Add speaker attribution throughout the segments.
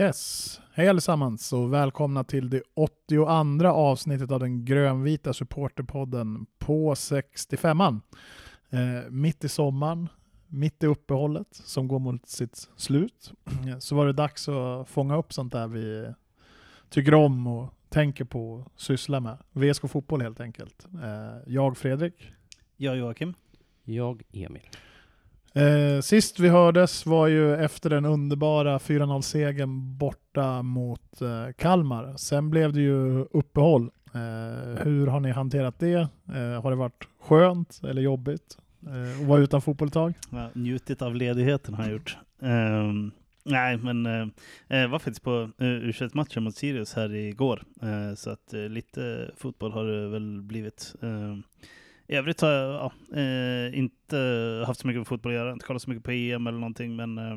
Speaker 1: Yes, hej allesammans och välkomna till det 82 avsnittet av den grönvita supporterpodden på 65an. Eh, mitt i sommaren, mitt i uppehållet som går mot sitt slut, så var det dags att fånga upp sånt där vi tycker om och tänker på och sysslar med. VSK Fotboll helt enkelt. Eh, jag Fredrik.
Speaker 2: Jag Joakim.
Speaker 3: Jag Emil.
Speaker 1: Eh, sist vi hördes var ju efter den underbara 4-0-segern borta mot eh, Kalmar. Sen blev det ju uppehåll. Eh, hur har ni hanterat det? Eh, har det varit skönt eller jobbigt eh, att vara utan fotboll ett tag?
Speaker 2: Ja, njutit av ledigheten har jag gjort. Ehm, nej, men eh, jag var faktiskt på uh, u matchen mot Sirius här igår. eh, så att eh, lite fotboll har det väl blivit. Eh, i övrigt har jag ja, eh, inte haft så mycket med fotboll att göra, inte kollat så mycket på EM eller någonting, men eh,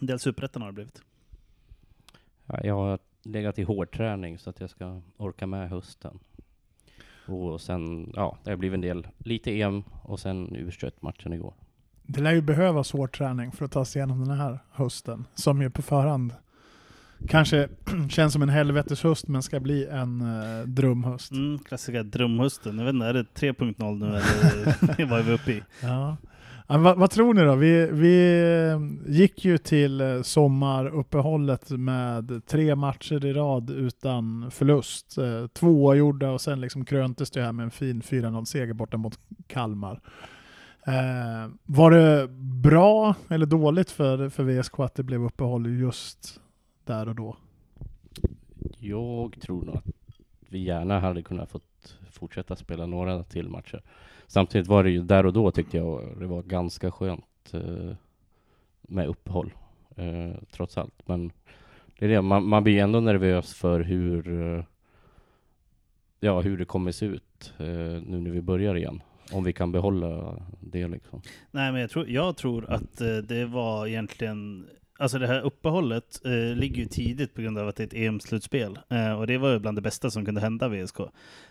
Speaker 2: en del superettan har det blivit.
Speaker 3: Ja, jag har legat i hårdträning så att jag ska orka med hösten. Och sen, ja, det har blivit en del, lite EM och sen u matchen igår.
Speaker 1: Det lär ju behövas hårdträning för att ta sig igenom den här hösten, som ju på förhand kanske känns som en helveteshöst men ska bli en uh, drömhöst.
Speaker 2: Mm, klassiska drömhösten. Jag vet inte, är det 3.0 nu eller vad är vi uppe i?
Speaker 1: Ja. Ja, vad, vad, tror ni då? Vi, vi eh, gick ju till eh, sommaruppehållet med tre matcher i rad utan förlust. Två gjorda och sen liksom kröntes det här med en fin 4-0-seger borta mot Kalmar. Eh, var det bra eller dåligt för, för VSK att det blev uppehåll just där och då?
Speaker 3: Jag tror nog att vi gärna hade kunnat fått fortsätta spela några till matcher. Samtidigt var det ju där och då tyckte jag det var ganska skönt eh, med uppehåll, eh, trots allt. Men det är det, man, man blir ändå nervös för hur, eh, ja, hur det kommer se ut nu när vi börjar igen. Om vi kan behålla det liksom.
Speaker 2: Nej, men jag tror, jag tror att det var egentligen Alltså det här uppehållet eh, ligger ju tidigt på grund av att det är ett EM-slutspel. Eh, och det var ju bland det bästa som kunde hända VSK.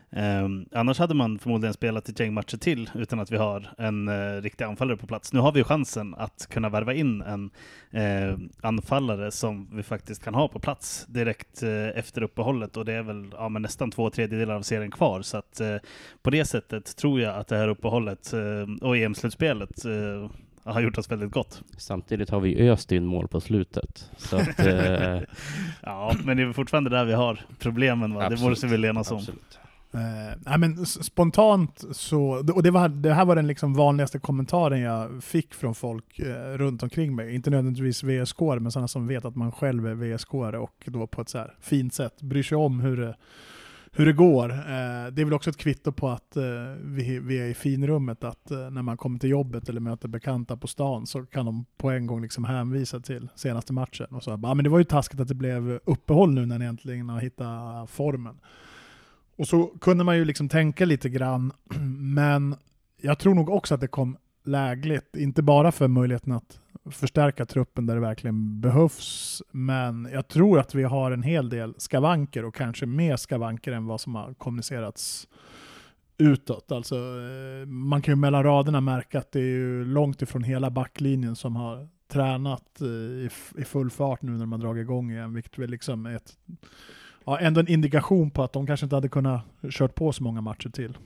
Speaker 2: Eh, annars hade man förmodligen spelat ett gäng matcher till utan att vi har en eh, riktig anfallare på plats. Nu har vi chansen att kunna värva in en eh, anfallare som vi faktiskt kan ha på plats direkt eh, efter uppehållet och det är väl ja, men nästan två tredjedelar av serien kvar. Så att eh, på det sättet tror jag att det här uppehållet eh, och EM-slutspelet eh, har gjort oss väldigt gott.
Speaker 3: Samtidigt har vi öst in mål på slutet. Så att, eh...
Speaker 2: ja, men det är fortfarande där vi har problemen. Va? Det borde vi väl enas om.
Speaker 1: Eh, nej, men spontant så, och det, var, det här var den liksom vanligaste kommentaren jag fick från folk eh, runt omkring mig. Inte nödvändigtvis VSK, men sådana som vet att man själv är VSK och då på ett så fint sätt bryr sig om hur det hur det går. Eh, det är väl också ett kvitto på att eh, vi, vi, är i finrummet, att eh, när man kommer till jobbet eller möter bekanta på stan så kan de på en gång liksom hänvisa till senaste matchen. Och så ah, men det var ju taskigt att det blev uppehåll nu när ni äntligen har hittat formen. Och så kunde man ju liksom tänka lite grann, men jag tror nog också att det kom lägligt, inte bara för möjligheten att förstärka truppen där det verkligen behövs. Men jag tror att vi har en hel del skavanker och kanske mer skavanker än vad som har kommunicerats utåt. Alltså, eh, man kan ju mellan raderna märka att det är ju långt ifrån hela backlinjen som har tränat eh, i, i full fart nu när man dragit igång igen, vilket väl liksom är ett, ja, ändå en indikation på att de kanske inte hade kunnat kört på så många matcher till.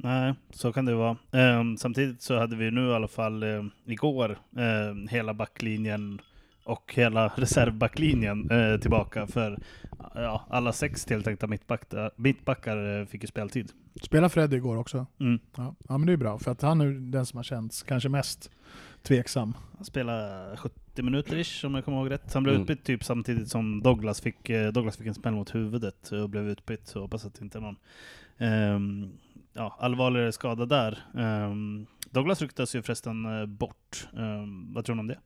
Speaker 2: Nej, så kan det vara. Um, samtidigt så hade vi nu i alla fall um, igår um, hela backlinjen och hela reservbacklinjen uh, tillbaka för ja, alla sex tilltänkta mittbackar, mittbackar uh, fick ju speltid.
Speaker 1: Spelade Fred igår också?
Speaker 2: Mm.
Speaker 1: Ja. ja, men det är bra för att han är den som har känts kanske mest tveksam.
Speaker 2: Han spelade 70 minuter ish om jag kommer ihåg rätt. Han blev mm. utbytt typ samtidigt som Douglas fick, uh, Douglas fick en smäll mot huvudet och blev utbytt. Så hoppas att det inte är någon um, ja, allvarligare skada där. Um, Douglas ryktas ju förresten eh, bort. Um, vad tror du om det?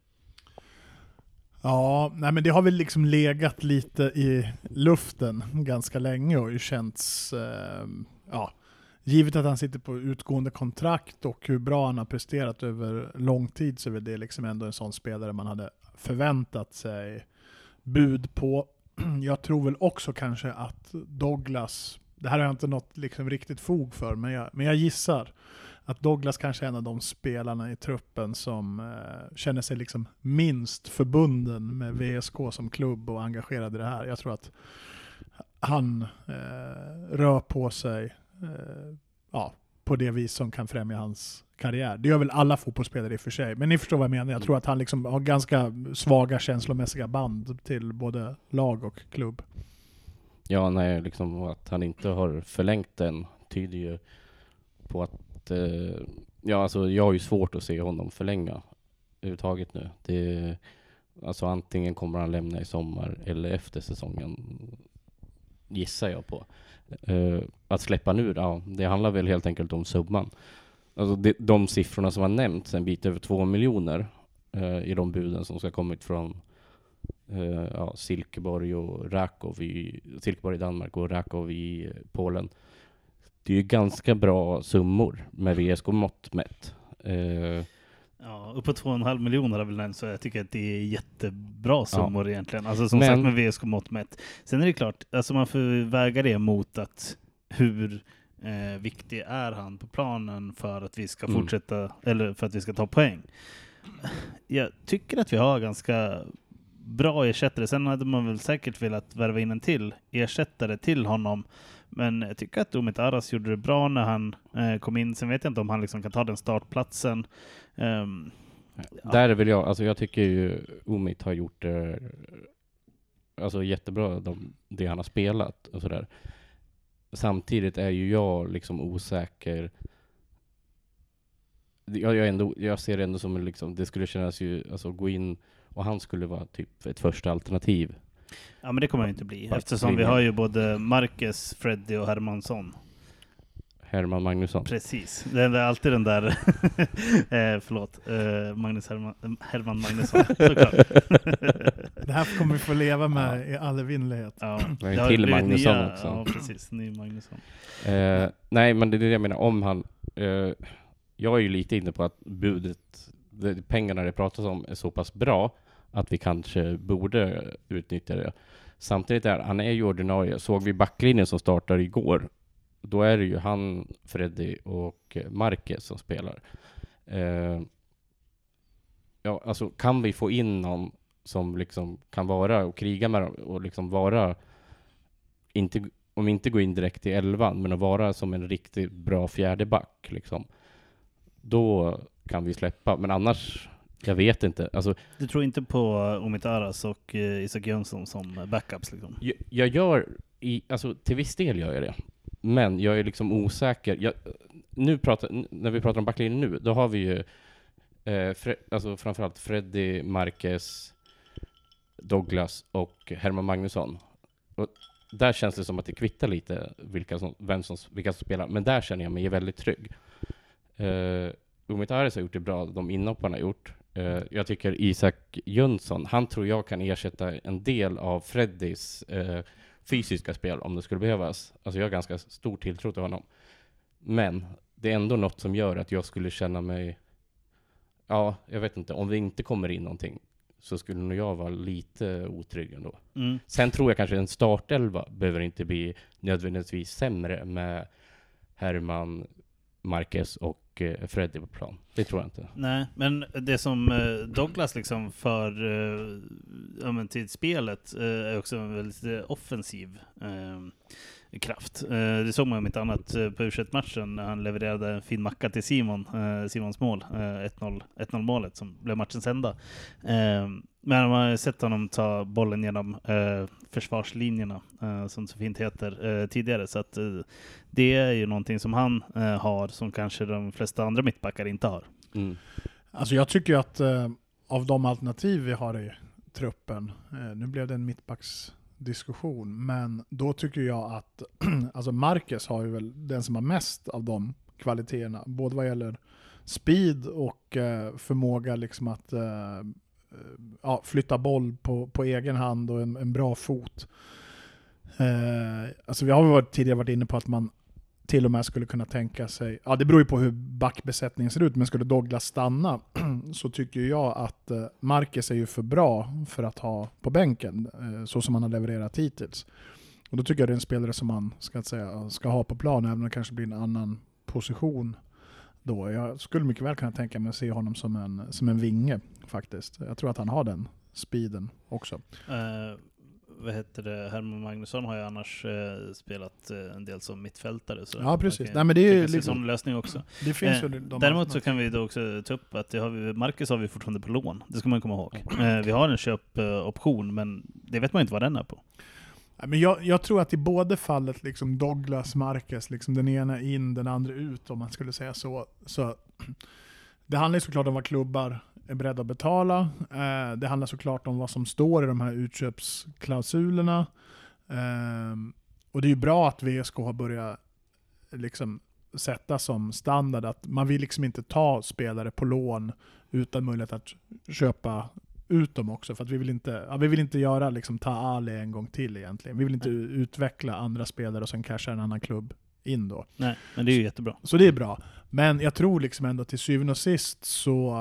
Speaker 1: Ja, nej men det har väl liksom legat lite i luften ganska länge och ju känts, eh, ja, givet att han sitter på utgående kontrakt och hur bra han har presterat över lång tid så är väl det liksom ändå en sån spelare man hade förväntat sig bud på. Jag tror väl också kanske att Douglas det här har jag inte något liksom riktigt fog för, men jag, men jag gissar att Douglas kanske är en av de spelarna i truppen som eh, känner sig liksom minst förbunden med VSK som klubb och engagerad i det här. Jag tror att han eh, rör på sig eh, ja, på det vis som kan främja hans karriär. Det gör väl alla fotbollsspelare i och för sig, men ni förstår vad jag menar. Jag tror att han liksom har ganska svaga känslomässiga band till både lag och klubb.
Speaker 3: Ja, nej, liksom att han inte har förlängt den tyder ju på att, eh, ja alltså jag har ju svårt att se honom förlänga överhuvudtaget nu. Det, alltså antingen kommer han lämna i sommar eller efter säsongen, gissar jag på. Eh, att släppa nu, ja, det handlar väl helt enkelt om summan. Alltså de, de siffrorna som har nämnts, en bit över två miljoner eh, i de buden som ska kommit från eh, ja, Silkeborg och Rakov i Silkeborg i Danmark och Rakov i Polen. Det är ju ganska bra summor med VSK-mått mätt. Eh,
Speaker 2: Ja, uppåt 2,5 miljoner har väl nämnts, så jag tycker att det är jättebra summor ja. egentligen. Alltså som Men... sagt med VSK-mått mätt. Sen är det klart, alltså man får väga det mot att hur eh, viktig är han på planen för att vi ska mm. fortsätta, eller för att vi ska ta poäng. Jag tycker att vi har ganska bra ersättare. Sen hade man väl säkert velat värva in en till ersättare till honom. Men jag tycker att Umit Aras gjorde det bra när han eh, kom in. Sen vet jag inte om han liksom kan ta den startplatsen. Um,
Speaker 3: Där är väl jag, alltså jag tycker ju Umit har gjort det alltså jättebra, de, det han har spelat och sådär. Samtidigt är ju jag liksom osäker. Jag, jag, ändå, jag ser det ändå som liksom, det skulle kännas ju, alltså gå in och han skulle vara typ ett första alternativ.
Speaker 2: Ja men det kommer han inte bli, eftersom vi har ju både Marcus, Freddy och Hermansson.
Speaker 3: Herman Magnusson.
Speaker 2: Precis, det är alltid den där, eh, förlåt, eh, Magnus Herman, Herman Magnusson, såklart.
Speaker 1: det här kommer vi få leva med ja. i all evinnerlighet.
Speaker 3: Ja, det en till Magnusson nya, också.
Speaker 2: Ja, precis, ny Magnusson.
Speaker 3: Eh, nej, men det är det jag menar, om han, eh, jag är ju lite inne på att budet, det, pengarna det pratas om är så pass bra att vi kanske borde utnyttja det. Samtidigt är han är ju ordinarie. Såg vi backlinjen som startar igår då är det ju han, Freddy och eh, Marquez som spelar. Eh, ja, alltså kan vi få in någon som liksom kan vara och kriga med dem och liksom vara, inte, om inte gå in direkt i elvan, men att vara som en riktigt bra fjärde back liksom. Då kan vi släppa, men annars jag vet inte. Alltså,
Speaker 2: du tror inte på Omid Aras och eh, Isak Jönsson som backups? Liksom?
Speaker 3: Jag, jag gör, i, alltså, till viss del gör jag det. Men jag är liksom osäker. Jag, nu pratar, när vi pratar om backlinjen nu, då har vi ju eh, Fre, alltså framförallt Freddy, Marquez, Douglas och Herman Magnusson. Och där känns det som att det kvittar lite vilka som, vem som, vilka som spelar, men där känner jag mig väldigt trygg. Eh, Umit har gjort det bra, de inhopparna har gjort. Eh, jag tycker Isak Jönsson, han tror jag kan ersätta en del av Freddys eh, fysiska spel om det skulle behövas. Alltså jag har ganska stor tilltro till honom. Men det är ändå något som gör att jag skulle känna mig, ja, jag vet inte, om det inte kommer in någonting så skulle nog jag vara lite otrygg ändå. Mm. Sen tror jag kanske en startelva behöver inte bli nödvändigtvis sämre med Herman, Marquez och och eh, Freddy på plan. Det tror jag inte.
Speaker 2: Nej, men det som eh, Douglas liksom för äh, till spelet äh, är också en väldigt offensiv äh, kraft. Det såg man om inte annat på u matchen när han levererade en fin macka till Simon, Simons mål, 1-0 målet som blev matchens enda. Men man har sett honom ta bollen genom eh, försvarslinjerna, eh, som så fint heter, eh, tidigare. Så att, eh, det är ju någonting som han eh, har, som kanske de flesta andra mittbackar inte har.
Speaker 1: Mm. Alltså jag tycker att eh, av de alternativ vi har i truppen, nu blev det en diskussion. men då tycker jag att alltså Marcus har ju väl den som har mest av de kvaliteterna, både vad gäller speed och eh, förmåga liksom att eh, eh, ja, flytta boll på, på egen hand och en, en bra fot. Eh, alltså vi har varit, tidigare varit inne på att man till och med skulle kunna tänka sig, ja det beror ju på hur backbesättningen ser ut, men skulle Douglas stanna så tycker jag att eh, Marcus är ju för bra för att ha på bänken, eh, så som han har levererat hittills. Och då tycker jag det är en spelare som man ska, säga, ska ha på plan, även om det kanske blir en annan position då. Jag skulle mycket väl kunna tänka mig att se honom som en, som en vinge faktiskt. Jag tror att han har den speeden också.
Speaker 2: Uh, vad heter det, Herman Magnusson har ju annars eh, spelat eh, en del som mittfältare. Så
Speaker 1: Ja, precis. Nej, men det är ju liksom-
Speaker 2: sån lösning också.
Speaker 1: Det finns
Speaker 2: Eh,
Speaker 1: ju de
Speaker 2: Däremot så kan vi då också ta upp att det har vi, Marcus har vi fortfarande på lån. Det ska man komma ihåg. Eh, vi har en köpoption, men det vet man inte vad den är på.
Speaker 1: Men jag, jag tror att i båda fallet, liksom Douglas, Marquez, liksom den ena in, den andra ut om man skulle säga så. så det handlar ju såklart om vad klubbar är beredda att betala. Eh, det handlar såklart om vad som står i de här utköpsklausulerna. Eh, och det är ju bra att VSK har börjat liksom sätta som standard att man vill liksom inte ta spelare på lån utan möjlighet att köpa ut dem också. För att vi vill inte, ja, vi vill inte göra liksom ta Ali en gång till egentligen. Vi vill inte utveckla andra spelare och sen casha en annan klubb in då.
Speaker 2: Nej, men det är ju jättebra.
Speaker 1: Så det är bra. Men jag tror liksom ändå till syvende och sist så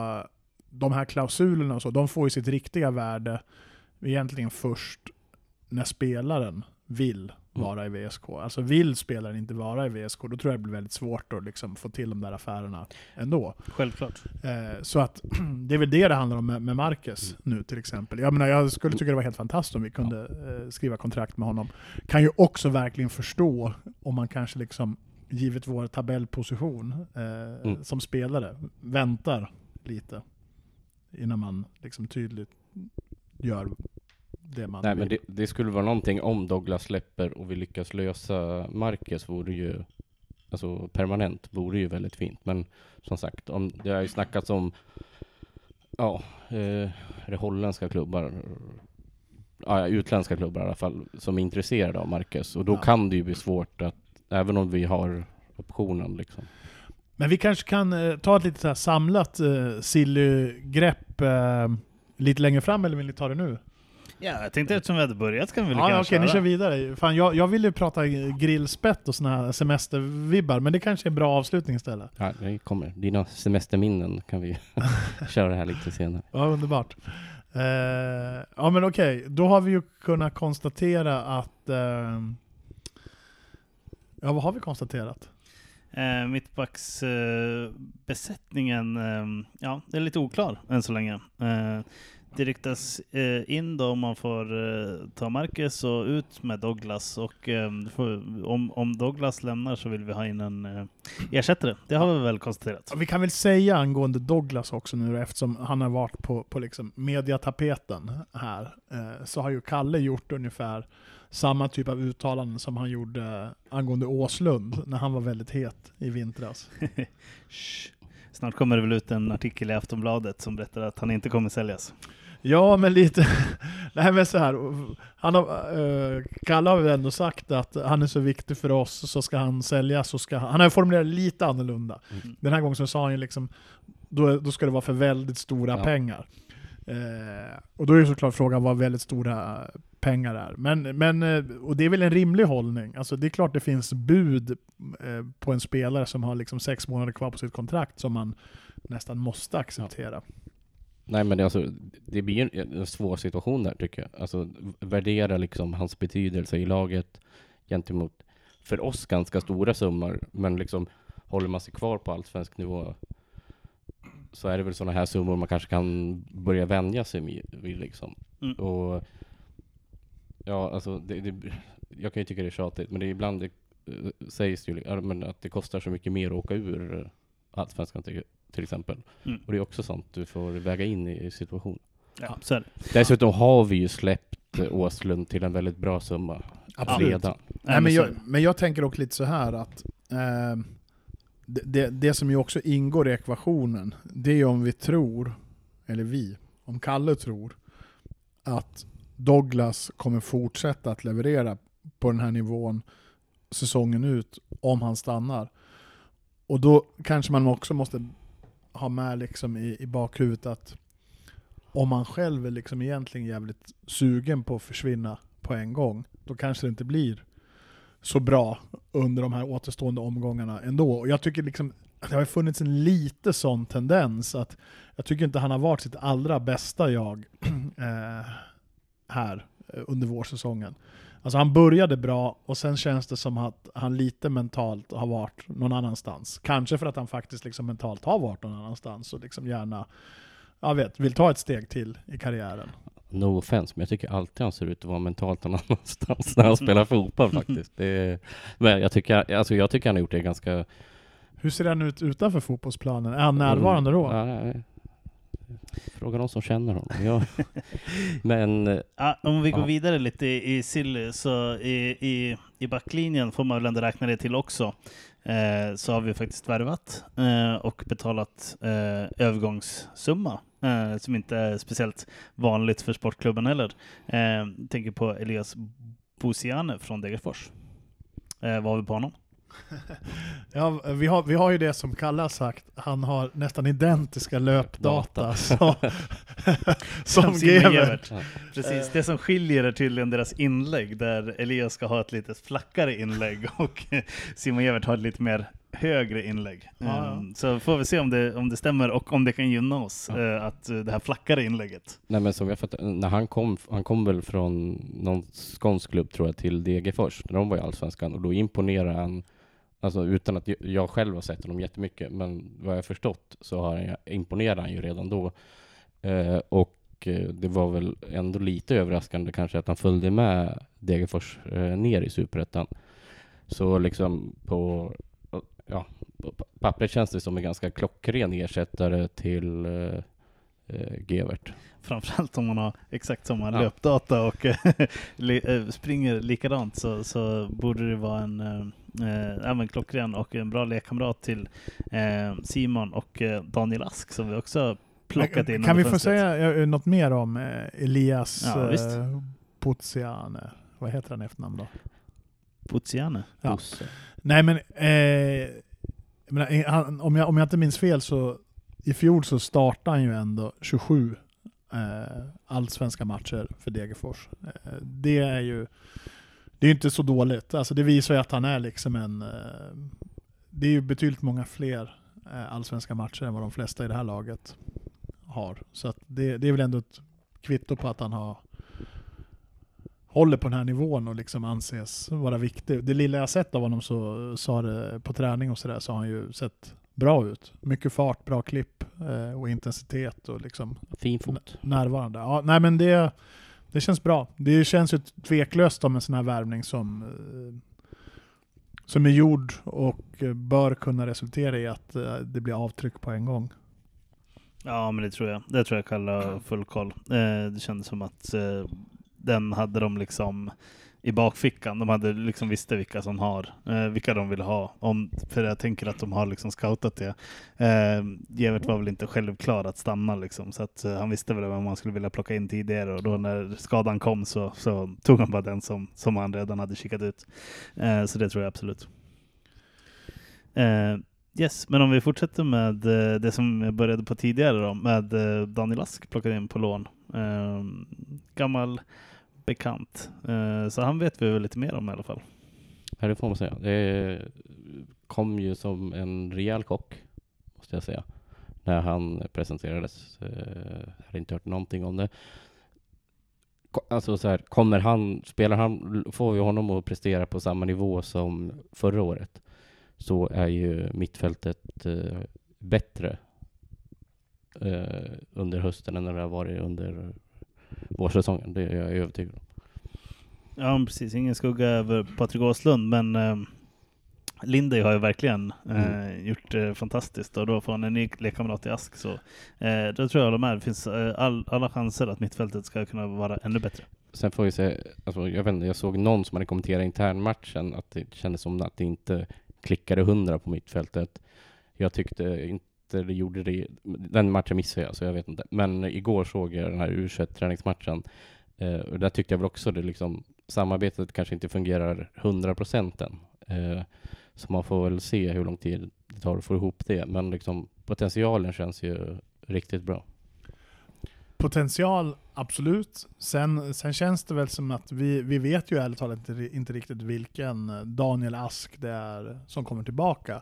Speaker 1: de här klausulerna så, de får ju sitt riktiga värde egentligen först när spelaren vill vara i VSK. Alltså vill spelaren inte vara i VSK, då tror jag det blir väldigt svårt att liksom få till de där affärerna ändå.
Speaker 2: Självklart.
Speaker 1: Eh, så att det är väl det det handlar om med, med Marcus nu till exempel. Jag, menar, jag skulle tycka det var helt fantastiskt om vi kunde eh, skriva kontrakt med honom. Kan ju också verkligen förstå om man kanske liksom, givet vår tabellposition eh,
Speaker 3: Mm.
Speaker 1: som spelare, väntar lite innan man liksom tydligt gör det man
Speaker 3: Nej men
Speaker 1: vill.
Speaker 3: det, det skulle vara någonting om Douglas släpper och vi lyckas lösa Marcus vore ju Alltså permanent vore ju väldigt fint men som sagt om det har ju snackats om Ja, eh, det holländska klubbar Ja, utländska klubbar i alla fall som är intresserade av Marcus och då
Speaker 1: Ja.
Speaker 3: kan det ju bli svårt att Även om vi har optionen liksom
Speaker 1: Men vi kanske kan eh, ta ett lite så här samlat eh, Silly-grepp eh, lite längre fram, eller vill ni ta det nu?
Speaker 2: Ja, jag tänkte eftersom vi hade börjat kan vi lika
Speaker 1: Ja, okej, ni
Speaker 2: köra.
Speaker 1: kör vidare. Fan, jag, jag ville ju prata grillspett och såna här semestervibbar, men det kanske är en bra avslutning istället.
Speaker 3: Ja, det kommer. Dina semesterminnen kan vi köra här lite senare.
Speaker 1: Ja, underbart. Eh, ja men okej, då har vi ju kunnat konstatera att... Eh, ja, vad har vi konstaterat?
Speaker 2: Eh, Mittbacksbesättningen, eh, ja, det är lite oklar än så länge. Eh, det riktas eh, in då om man får ta Marcus och ut med Douglas. Och om, om Douglas lämnar så vill vi ha in en ersättare. Det har vi väl konstaterat.
Speaker 1: Vi kan väl säga angående Douglas också nu eftersom han har varit på, på liksom mediatapeten här, så har ju Kalle gjort ungefär samma typ av uttalanden som han gjorde angående Åslund när han var väldigt het i vintras.
Speaker 2: Snart kommer det väl ut en artikel i Aftonbladet som berättar att han inte kommer säljas.
Speaker 1: Ja, men lite... Nej men så här, han har, eh, Kalle har väl ändå sagt att han är så viktig för oss, så ska han säljas, så ska han... Han har formulerat lite annorlunda.
Speaker 2: Mm.
Speaker 1: Den här gången så sa han ju liksom, då, då ska det vara för väldigt stora
Speaker 3: Ja.
Speaker 1: pengar. Eh, och då är ju såklart frågan vad väldigt stora pengar är. Men, men, eh, och det är väl en rimlig hållning. Alltså det är klart det finns bud eh, på en spelare som har liksom sex månader kvar på sitt kontrakt som man nästan måste acceptera.
Speaker 3: Nej men det, alltså, det blir en, en svår situation där tycker jag. Alltså värdera liksom hans betydelse i laget gentemot för oss ganska stora summor. Men liksom håller man sig kvar på allsvensk nivå så är det väl sådana här summor man kanske kan börja vänja sig vid, liksom.
Speaker 2: Mm.
Speaker 3: Och ja, alltså det, det, jag kan ju tycka det är tjatigt, men det är ibland det eh, sägs ju att det kostar så mycket mer att åka ur allsvenskan till, till exempel.
Speaker 2: Mm.
Speaker 3: Och det är också sånt du får väga in i, i situationen.
Speaker 2: Ja, så är det.
Speaker 3: Dessutom har vi ju släppt eh, Åslund till en väldigt bra summa
Speaker 1: Absolut.
Speaker 3: redan.
Speaker 1: Nej, men, jag, men jag tänker också lite så här att eh, det, det, det som ju också ingår i ekvationen, det är om vi tror, eller vi, om Kalle tror, att Douglas kommer fortsätta att leverera på den här nivån säsongen ut om han stannar. Och då kanske man också måste ha med liksom i, i bakhuvudet att om han själv är liksom egentligen jävligt sugen på att försvinna på en gång, då kanske det inte blir så bra under de här återstående omgångarna ändå. Och jag tycker liksom, det har funnits en lite sån tendens att jag tycker inte han har varit sitt allra bästa jag eh, här eh, under vårsäsongen. Alltså han började bra, och sen känns det som att han lite mentalt har varit någon annanstans. Kanske för att han faktiskt liksom mentalt har varit någon annanstans och liksom gärna jag vet, vill ta ett steg till i karriären.
Speaker 3: No offense, men jag tycker alltid han ser ut att vara mentalt någon annanstans när han spelar fotboll faktiskt. Det är, men jag tycker, alltså jag tycker han har gjort det ganska...
Speaker 1: Hur ser han ut utanför fotbollsplanen? Är han närvarande då?
Speaker 3: Ja, Fråga någon som känner honom. Ja. Men...
Speaker 2: Eh, ja, om vi går ja. vidare lite i, i Silly, så i, i, i backlinjen får man väl ändå räkna det till också. Eh, så har vi faktiskt värvat eh, och betalat eh, övergångssumma eh, som inte är speciellt vanligt för sportklubben heller. Eh, tänker på Elias Bosiane från Degerfors. Eh, vad har vi på honom?
Speaker 1: ja, vi, har, vi har ju det som Kalle har sagt, han har nästan identiska löpdata som, som Gevert.
Speaker 2: Precis, det som skiljer är tydligen deras inlägg, där Elias ska ha ett lite flackare inlägg och Simon Gevert har ett lite mer högre inlägg. Ja, um, så får vi se om det, om det stämmer och om det kan gynna oss, ja. uh, att uh, det här flackare inlägget.
Speaker 3: Nej men som jag fattar, när han kom, han kom väl från någon skånsk klubb tror jag till Degerfors, när de var i Allsvenskan, och då imponerade han Alltså utan att jag själv har sett honom jättemycket, men vad jag förstått så har han, imponerade han ju redan då. Eh, och eh, det var väl ändå lite överraskande kanske att han följde med Degerfors eh, ner i Superettan. Så liksom på, ja, på pappret känns det som en ganska klockren ersättare till eh, eh Gevert.
Speaker 2: Framförallt om man har exakt samma ja. löpdata och eh, springer likadant så, så borde det vara en eh, även klockren och en bra lekkamrat till eh, Simon och eh, Daniel Ask som vi också plockat in.
Speaker 1: Kan vi få säga något mer om eh, Elias ja, eh, Puziane? Vad heter han efternamn då?
Speaker 2: Puziane?
Speaker 1: Ja. Nej men, eh, menar, eh, han, om, jag, om jag inte minns fel så i fjol så startade han ju ändå 27 eh, allsvenska matcher för Degerfors. Eh, det är ju det är inte så dåligt. Alltså det visar ju att han är liksom en... Eh, det är ju betydligt många fler eh, allsvenska matcher än vad de flesta i det här laget har. Så det, det är väl ändå ett kvitto på att han har håller på den här nivån och liksom anses vara viktig. Det lilla jag sett av honom så sa det på träning och sådär så har han ju sett bra ut. Mycket fart, bra klipp eh, och intensitet och liksom
Speaker 3: fin fot.
Speaker 1: närvarande. Ja, nej men det det känns bra. Det känns ju tveklöst om en sån här värvning som, eh, som är gjord och bör kunna resultera i att eh, det blir avtryck på en gång.
Speaker 2: Ja, men det tror jag. Det tror jag Kalle har full koll. Eh, det kändes som att den hade de liksom i bakfickan. De hade liksom visste vilka som har, eh, vilka de ville ha. Om, för jag tänker att de har liksom scoutat det. Eh, Gevert var väl inte självklar att stanna liksom, så att eh, han visste väl vad man skulle vilja plocka in tidigare och då när skadan kom så, så tog han bara den som, som han redan hade kikat ut. Eh, så det tror jag absolut. Eh, yes, men om vi fortsätter med eh, det som jag började på tidigare då, med eh, Daniel Ask plockade in på lån. Eh, gammal bekant. Eh, så han vet vi väl lite mer om i alla fall.
Speaker 3: Ja, det får man säga. Det kom ju som en rejäl chock, måste jag säga, när han presenterades. Eh, jag hade inte hört någonting om det. Alltså så här, kommer han, spelar han, får vi honom att prestera på samma nivå som förra året så är ju mittfältet eh, bättre under hösten än det har varit under vårsäsongen. Det är jag övertygad om.
Speaker 2: Ja, precis. Ingen skugga över Patrik Åslund, men eh, Lindy har ju verkligen eh, mm. gjort det eh, fantastiskt och då får han en ny lekkamrat i Ask. Så eh, då tror jag håller med. Det finns eh, all, alla chanser att mittfältet ska kunna vara ännu bättre.
Speaker 3: Sen får vi se, alltså, jag, vet inte, jag såg någon som hade kommenterat internmatchen att det kändes som att det inte klickade hundra på mittfältet. Jag tyckte inte det gjorde det. Den matchen missade jag, så jag vet inte. Men igår såg jag den här u träningsmatchen eh, och där tyckte jag väl också det liksom samarbetet kanske inte fungerar 100 procent än. Eh, så man får väl se hur lång tid det tar att få ihop det. Men liksom, potentialen känns ju riktigt bra.
Speaker 1: Potential, absolut. Sen, sen känns det väl som att vi, vi vet ju ärligt talat inte, inte riktigt vilken Daniel Ask det är som kommer tillbaka.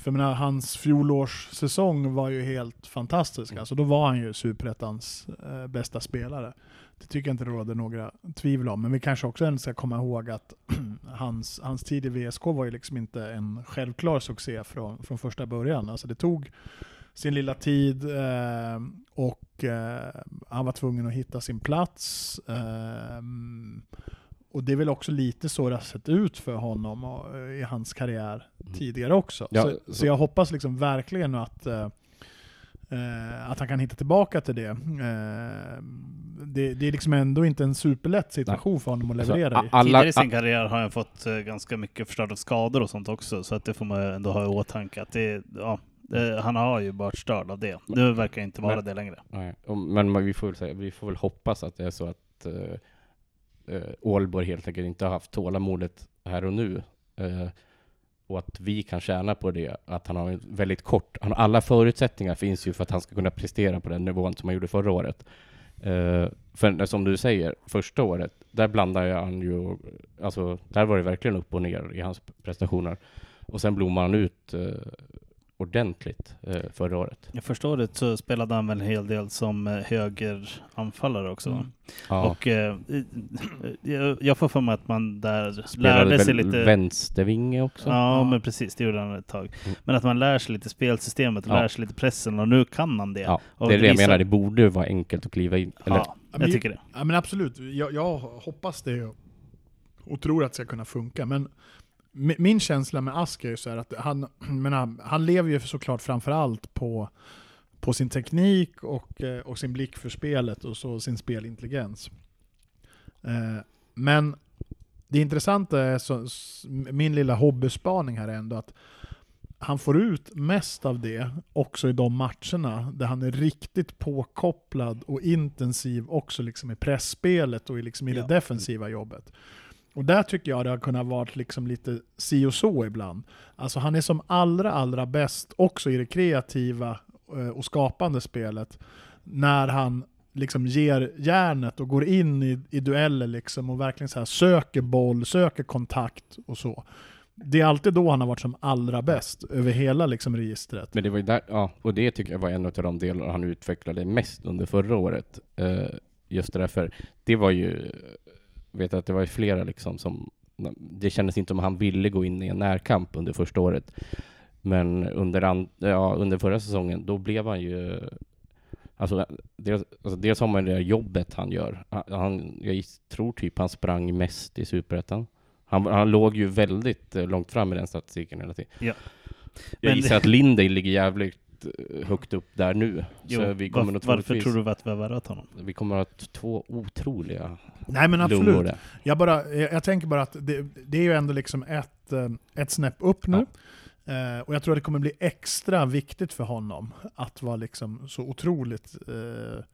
Speaker 1: För menar, hans fjolårssäsong var ju helt fantastisk. Mm. Alltså, då var han ju superettans eh, bästa spelare. Det tycker jag inte det råder några tvivel om. Men vi kanske också ska komma ihåg att hans, hans tid i VSK var ju liksom inte en självklar succé från, från första början. Alltså det tog sin lilla tid eh, och eh, han var tvungen att hitta sin plats. Eh, och det är väl också lite så det har sett ut för honom och, eh, i hans karriär
Speaker 3: Mm.
Speaker 1: tidigare också.
Speaker 3: Ja,
Speaker 1: så, så
Speaker 3: så-
Speaker 1: jag hoppas liksom verkligen att, eh, eh, att han kan hitta tillbaka till det. Eh, det. Det är liksom ändå inte en superlätt situation för honom att
Speaker 3: Alltså,
Speaker 1: leverera i.
Speaker 3: alla-
Speaker 2: Tidigare i sin karriär har han fått eh, ganska mycket förstörda skador och sånt också, så att det får man ändå ha i åtanke. Att det, ja, han har ju varit störd av det. Det verkar inte vara
Speaker 3: Men-
Speaker 2: det längre.
Speaker 3: Nej, men vi får, väl säga, vi får väl hoppas att det är så att Eh, Ålborg helt enkelt inte har haft tålamodet här och nu. Eh, och att vi kan tjäna på det, att han har en väldigt kort, han alla förutsättningar finns ju för att han ska kunna prestera på den nivån som han gjorde förra året. Eh, för som du säger, första året, där blandade han ju, alltså där var det verkligen upp och ner i hans prestationer. Och sen blommade han ut ordentligt eh, förra året.
Speaker 2: Jag förstår det så spelade han väl en hel del som eh, högeranfallare också.
Speaker 1: Mm.
Speaker 3: Ja.
Speaker 2: Och eh, jag- jag får för mig att man där
Speaker 3: Spelade
Speaker 2: lärde sig lite...
Speaker 3: vänstervinge också?
Speaker 2: Ja,
Speaker 1: Ja.
Speaker 2: men precis. Det gjorde han ett tag.
Speaker 3: Mm.
Speaker 2: Men att man lär sig lite spelsystemet och
Speaker 3: Ja.
Speaker 2: lär sig lite pressen och nu kan han det.
Speaker 3: Ja,
Speaker 2: Och
Speaker 3: det är det jag
Speaker 2: visar-
Speaker 3: menar, det borde vara enkelt att kliva in. Eller,
Speaker 2: Ja,
Speaker 1: men-
Speaker 2: jag tycker det.
Speaker 1: Ja men absolut, jag, jag hoppas det och, tror att det ska kunna funka. Men min känsla med Ask är ju så att han, menar, han lever ju såklart framförallt på, på sin teknik och, eh, och sin blick för spelet och så sin spelintelligens. Eh, Men det intressanta är, så, min lilla hobbyspaning här är ändå att han får ut mest av det också i de matcherna där han är riktigt påkopplad och intensiv också liksom i pressspelet och i, liksom i
Speaker 2: Ja.
Speaker 1: det defensiva jobbet. Och där tycker jag det har kunnat vara liksom lite si och så ibland. Alltså han är som allra, allra bäst också i det kreativa eh, och skapande spelet när han liksom ger järnet och går in i, i dueller liksom och verkligen så här söker boll, söker kontakt och så. Det är alltid då han har varit som allra bäst över hela liksom registret.
Speaker 3: Men det var ju där, ja, och det tycker jag var en av de delar han utvecklade mest under förra året. Eh, just därför, det var ju, vet att det var flera liksom som, det kändes inte som han ville gå in i en närkamp under första året. Men under, ja, under förra säsongen, då blev han ju Alltså, dels, alltså dels har man det jobbet han gör. Han, jag tror typ han sprang mest i Superettan. Han, han låg ju väldigt eh, långt fram i den statistiken hela tiden.
Speaker 2: Ja.
Speaker 3: Jag
Speaker 2: Men-
Speaker 3: gissar att Linday ligger jävligt eh, högt upp där nu.
Speaker 2: Jo,
Speaker 3: så vi kommer
Speaker 2: var, varför tror du att vi har värvat honom?
Speaker 3: Vi kommer att ha två otroliga
Speaker 1: Nej men absolut. Jag, bara, jag, jag tänker bara att det, det är ju ändå liksom ett, eh, ett snäpp upp nu. Eh, och jag tror att det kommer bli extra viktigt för honom att vara liksom så otroligt eh,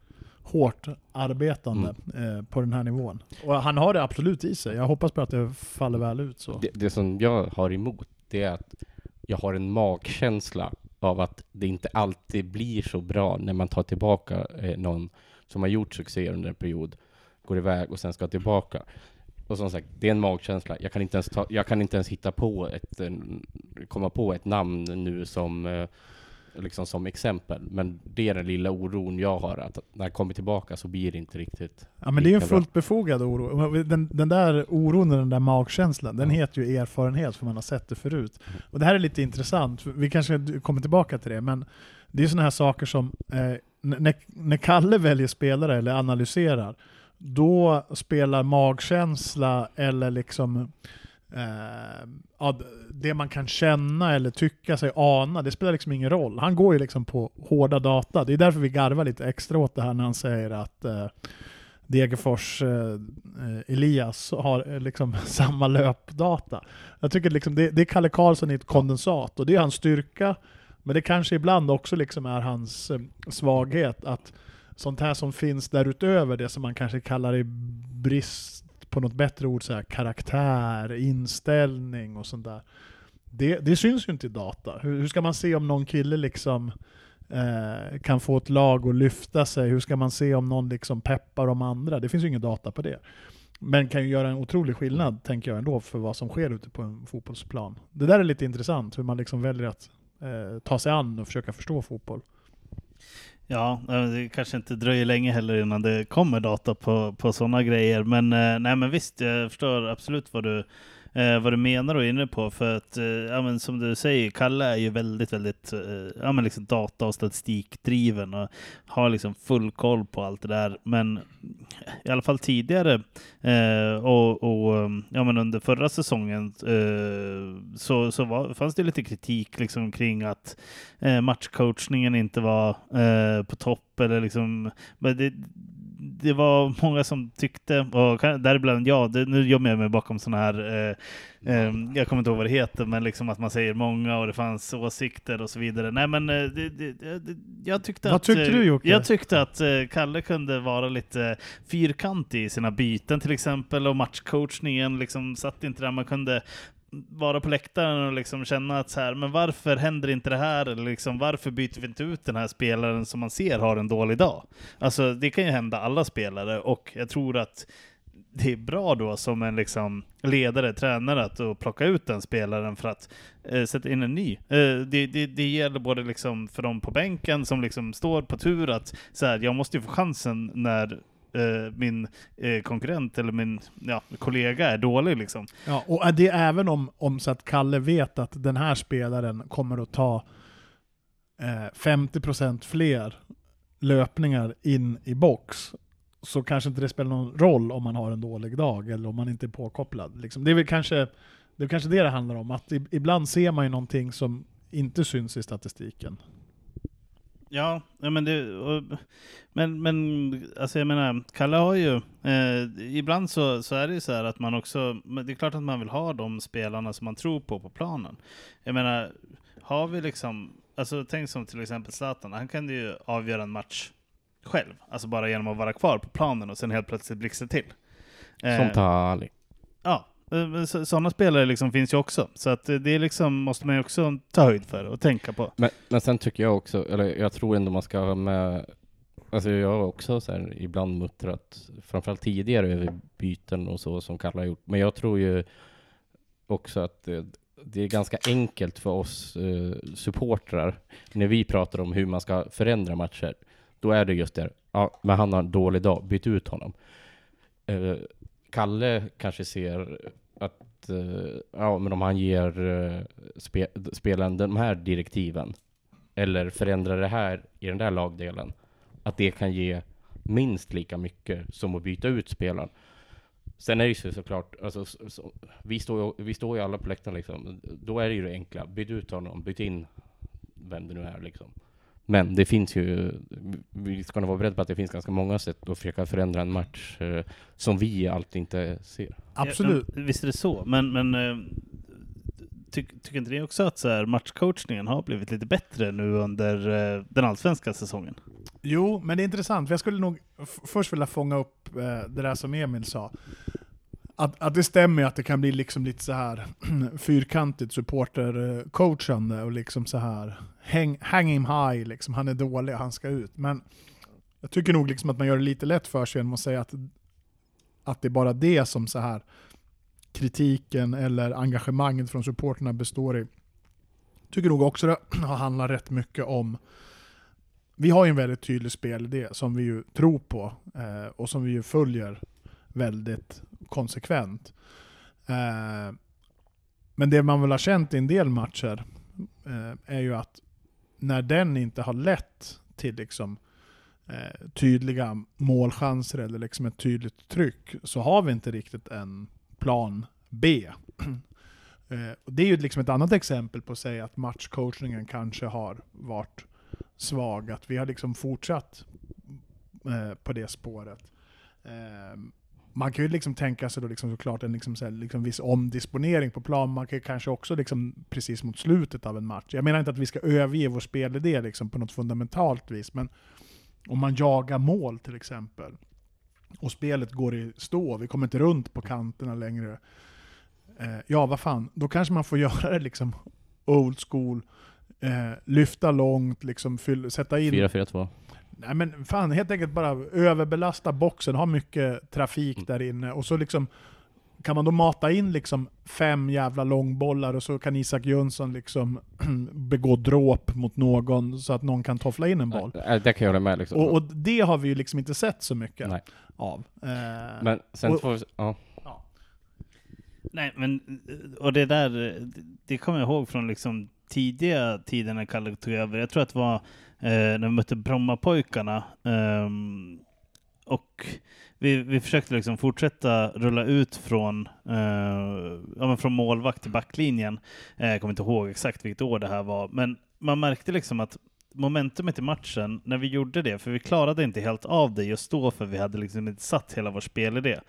Speaker 1: hårt arbetande
Speaker 3: Mm.
Speaker 1: eh, på den här nivån. Och han har det absolut i sig. Jag hoppas bara att det faller väl ut. Så.
Speaker 3: Det, det som jag har emot, det är att jag har en magkänsla av att det inte alltid blir så bra när man tar tillbaka eh, någon som har gjort succé under en period, går iväg och sen ska tillbaka. Och som sagt, det är en magkänsla. Jag kan inte ens, ta, jag kan inte ens hitta på ett, eh, komma på ett namn nu som, eh, liksom som exempel. Men det är den lilla oron jag har, att när jag kommer tillbaka så blir det inte riktigt
Speaker 1: Ja men det är ju en
Speaker 3: bra.
Speaker 1: fullt befogad oro. Den, den där oron och den där magkänslan, den heter ju erfarenhet för man har sett det förut.
Speaker 3: Mm.
Speaker 1: Och det här är lite intressant, vi kanske kommer tillbaka till det, men det är sådana här saker som, eh, när, när Kalle väljer spelare eller analyserar, då spelar magkänsla eller liksom eh, ja, det man kan känna eller tycka sig ana, det spelar liksom ingen roll. Han går ju liksom på hårda data. Det är därför vi garvar lite extra åt det här när han säger att eh, Degerfors eh, Elias har eh, liksom samma löpdata. Jag tycker liksom det, det är Kalle Karlsson i ett kondensat och det är hans styrka. Men det kanske ibland också liksom är hans eh, svaghet att sånt här som finns därutöver, det som man kanske kallar i brist på något bättre ord, så här, karaktär, inställning och sånt där. Det, det syns ju inte i data. Hur, hur ska man se om någon kille liksom eh, kan få ett lag att lyfta sig? Hur ska man se om någon liksom peppar de andra? Det finns ju ingen data på det. Men kan ju göra en otrolig skillnad, tänker jag ändå, för vad som sker ute på en fotbollsplan. Det där är lite intressant, hur man liksom väljer att eh, ta sig an och försöka förstå fotboll.
Speaker 2: Ja, eh, det kanske inte dröjer länge heller innan det kommer data på, på sådana grejer. Men, eh, nej, men visst, jag förstår absolut vad du, eh, vad du menar och är inne på. För att, eh, ja, men som du säger, Kalle är ju väldigt, väldigt eh, ja, men liksom data och statistikdriven och har liksom full koll på allt det där. Men i alla fall tidigare eh, och, och eh, ja, men under förra säsongen eh, så, så var, fanns det lite kritik liksom kring att eh, matchcoachningen inte var eh, på topp eller liksom, men det, det var många som tyckte, och däribland jag, det, nu gömmer jag mig bakom sådana här, eh, eh, jag kommer inte ihåg vad det heter, men liksom att man säger många och det fanns åsikter och så vidare. Nej men eh, det, det, jag tyckte
Speaker 1: vad
Speaker 2: att...
Speaker 1: tyckte du Jocke?
Speaker 2: Jag tyckte att eh, Kalle kunde vara lite fyrkantig i sina byten till exempel och matchcoachningen liksom satt inte där man kunde vara på läktaren och liksom känna att så här, men varför händer inte det här? Eller liksom, varför byter vi inte ut den här spelaren som man ser har en dålig dag? Alltså det kan ju hända alla spelare och jag tror att det är bra då som en liksom ledare, tränare att plocka ut den spelaren för att eh, sätta in en ny. Eh, det, det, det gäller både liksom för de på bänken som liksom står på tur att så här, jag måste ju få chansen när eh, min eh, konkurrent eller min ja, kollega är dålig. Liksom.
Speaker 1: Ja, och det är även om, om så att Kalle vet att den här spelaren kommer att ta eh, 50% fler löpningar in i box, så kanske inte det spelar någon roll om man har en dålig dag eller om man inte är påkopplad. Liksom. Det är väl kanske det, är kanske det det handlar om, att ibland ser man ju någonting som inte syns i statistiken.
Speaker 2: Ja, men det, men, men alltså jag menar, Kalle har ju, eh, ibland så, så är det ju så här att man också, det är klart att man vill ha de spelarna som man tror på på planen. Jag menar, har vi liksom, alltså tänk som till exempel Zlatan, han kan ju avgöra en match själv, alltså bara genom att vara kvar på planen och sen helt plötsligt blixtra till.
Speaker 3: Eh, som Tali.
Speaker 2: Ja, Eh, sådana spelare liksom finns ju också. Så att eh, det liksom måste man ju också ta höjd för och tänka på.
Speaker 3: Men, men sen tycker jag också, eller jag tror ändå man ska ha med Alltså jag har också så här ibland muttrat, framförallt tidigare över byten och så som Kalle har gjort. Men jag tror ju också att det, det är ganska enkelt för oss eh, supportrar när vi pratar om hur man ska förändra matcher. Då är det just det, ja, men han har en dålig dag, byt ut honom. Eh, Kalle kanske ser att uh, ja, men om han ger uh, spe, spelaren de här direktiven eller förändrar det här i den där lagdelen, att det kan ge minst lika mycket som att byta ut spelaren. Sen är det ju såklart, alltså, så, så, vi, står, vi står ju alla på läktaren liksom. Då är det ju det enkla. Byt ut honom, byt in vem det nu är liksom. Men det finns ju, vi ska nog vara beredda på att det finns ganska många sätt att försöka förändra en match eh, som vi alltid inte ser.
Speaker 1: Absolut.
Speaker 2: Ja, visst är det så, men, men eh, ty, tycker inte ni också att så här, matchcoachningen har blivit lite bättre nu under eh, den allsvenska säsongen?
Speaker 1: Jo, men det är intressant. Jag skulle nog först vilja fånga upp eh, det där som Emil sa att, att det stämmer att det kan bli liksom lite så här fyrkantigt supportercoachande och liksom så här hang, hang him high, liksom. han är dålig, han ska ut. Men jag tycker nog liksom att man gör det lite lätt för sig genom att säga att, att det är bara det som så här kritiken eller engagemanget från supporterna består i. Tycker nog också det har handlat rätt mycket om vi har ju en väldigt tydlig spelidé som vi ju tror på eh, och som vi ju följer väldigt konsekvent. Eh, men det man väl har känt i en del matcher eh, är ju att när den inte har lett till liksom, eh, tydliga målchanser eller liksom ett tydligt tryck så har vi inte riktigt en plan B. Eh, det är ju liksom ett annat exempel på att säga att matchcoachningen kanske har varit svag. Att vi har liksom fortsatt eh, på det spåret eh, man kan ju liksom tänka sig då liksom såklart en liksom, så liksom viss omdisponering på plan. Man kan kanske också liksom precis mot slutet av en match. Jag menar inte att vi ska överge vår spelidé liksom på något fundamentalt vis, men om man jagar mål till exempel, och spelet går i stå, vi kommer inte runt på kanterna längre. Eh, ja, vad fan, då kanske man får göra det liksom old school, eh, lyfta långt, liksom fyll, sätta in...
Speaker 3: 4-4-2.
Speaker 1: Nej men fan, helt enkelt bara överbelasta boxen, ha mycket trafik mm. där inne och så liksom kan man då mata in liksom fem jävla långbollar och så kan Isak Jönsson liksom begå dråp mot någon så att någon kan toffla in en boll.
Speaker 3: Nej, det kan jag hålla med liksom.
Speaker 1: Och, och det har vi ju liksom inte sett så mycket
Speaker 3: Nej.
Speaker 1: av. Eh,
Speaker 3: Men sen
Speaker 1: och-
Speaker 3: får vi, ja.
Speaker 2: Nej, men och det där, det kommer jag ihåg från liksom tidiga tider när Kalle tog över. Jag tror att det var eh, när vi mötte Brommapojkarna. Eh, och vi, vi försökte liksom fortsätta rulla ut från, eh, ja, men från målvakt till backlinjen. Eh, jag kommer inte ihåg exakt vilket år det här var, men man märkte liksom att momentumet i matchen, när vi gjorde det, för vi klarade inte helt av det just då, för vi hade liksom inte satt hela vår spelidé.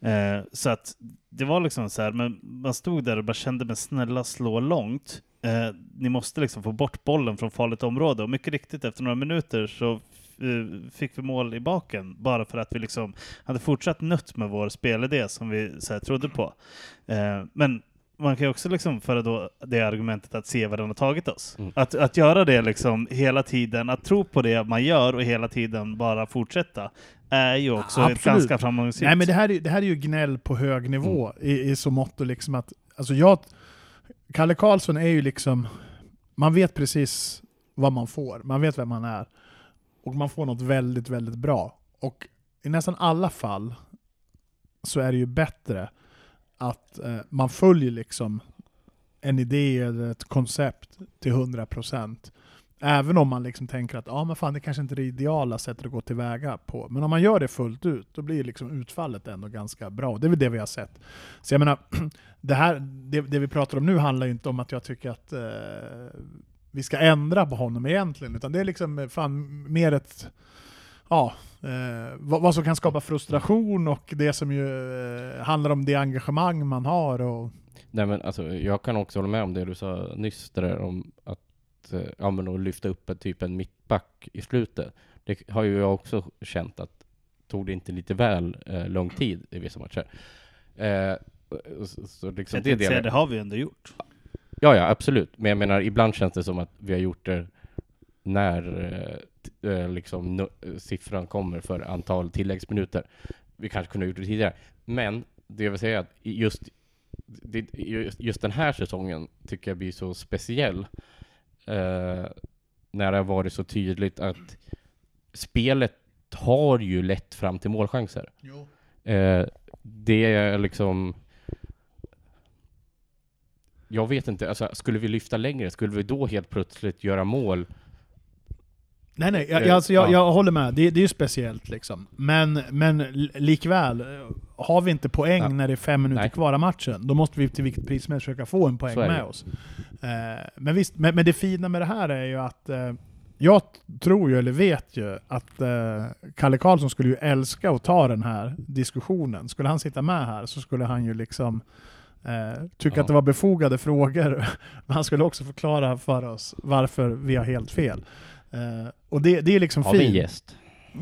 Speaker 2: Eh, så att det var liksom så här, men man stod där och bara kände, men snälla slå långt. Eh, ni måste liksom få bort bollen från farligt område. Och mycket riktigt, efter några minuter så eh, fick vi mål i baken, bara för att vi liksom hade fortsatt nött med vår spelidé som vi så här, trodde på. Eh, men man kan ju också liksom föra då det argumentet att se vad den har tagit oss.
Speaker 3: Mm.
Speaker 2: Att, att göra det liksom hela tiden, att tro på det man gör och hela tiden bara fortsätta, är ju också ett ganska framgångsrikt.
Speaker 1: Nej men det här, är, det här är ju gnäll på hög nivå i, i så mått och liksom att, alltså jag, Kalle Karlsson är ju liksom, man vet precis vad man får, man vet vem man är. Och man får något väldigt, väldigt bra. Och i nästan alla fall så är det ju bättre att eh, man följer liksom en idé eller ett koncept till 100%. Även om man liksom tänker att ah, men fan, det kanske inte är det ideala sättet att gå tillväga på. Men om man gör det fullt ut, då blir liksom utfallet ändå ganska bra. Det är väl det vi har sett. Så jag menar, det, här, det, det vi pratar om nu handlar ju inte om att jag tycker att eh, vi ska ändra på honom egentligen, utan det är liksom eh, fan mer ett Ja, eh, vad, vad som kan skapa frustration och det som ju eh, handlar om det engagemang man har. Och,
Speaker 3: Nej men alltså, jag kan också hålla med om det du sa nyss det där om att eh, ja, men att lyfta upp en typ en mittback i slutet. Det har ju jag också känt att tog det inte lite väl eh, lång tid i vissa matcher. Eh, så, så liksom
Speaker 2: jag
Speaker 3: det delar
Speaker 2: det har vi ändå gjort.
Speaker 3: Ja, ja, absolut. Men jag menar, ibland känns det som att vi har gjort det när eh, eh, liksom, nu- eh, siffran kommer för antal tilläggsminuter. Vi kanske kunde ha gjort det tidigare. Men det jag vill säga är att just, det, just, just den här säsongen tycker jag blir så speciell. Eh, när det har varit så tydligt att spelet har ju lett fram till målchanser. Eh, det är liksom... Jag vet inte, alltså, skulle vi lyfta längre, skulle vi då helt plötsligt göra mål?
Speaker 1: Nej, nej, jag,
Speaker 3: Eh,
Speaker 1: alltså, jag,
Speaker 3: ja.
Speaker 1: jag håller med. Det, det är ju speciellt liksom. Men, men li- likväl, har vi inte poäng
Speaker 3: Ja.
Speaker 1: när det är fem minuter
Speaker 3: Nej.
Speaker 1: kvar av matchen, då måste vi till vilket pris som helst försöka få en poäng med oss. Eh, men visst, men, men det fina med det här är ju att eh, jag tror ju, eller vet ju, att eh, Kalle Karlsson skulle ju älska att ta den här diskussionen. Skulle han sitta med här så skulle han ju liksom eh, tycka
Speaker 3: Ja.
Speaker 1: att det var befogade frågor. Men han skulle också förklara för oss varför vi har helt fel. Eh, och det, det är liksom
Speaker 3: Har vi en
Speaker 1: fint.
Speaker 3: gäst?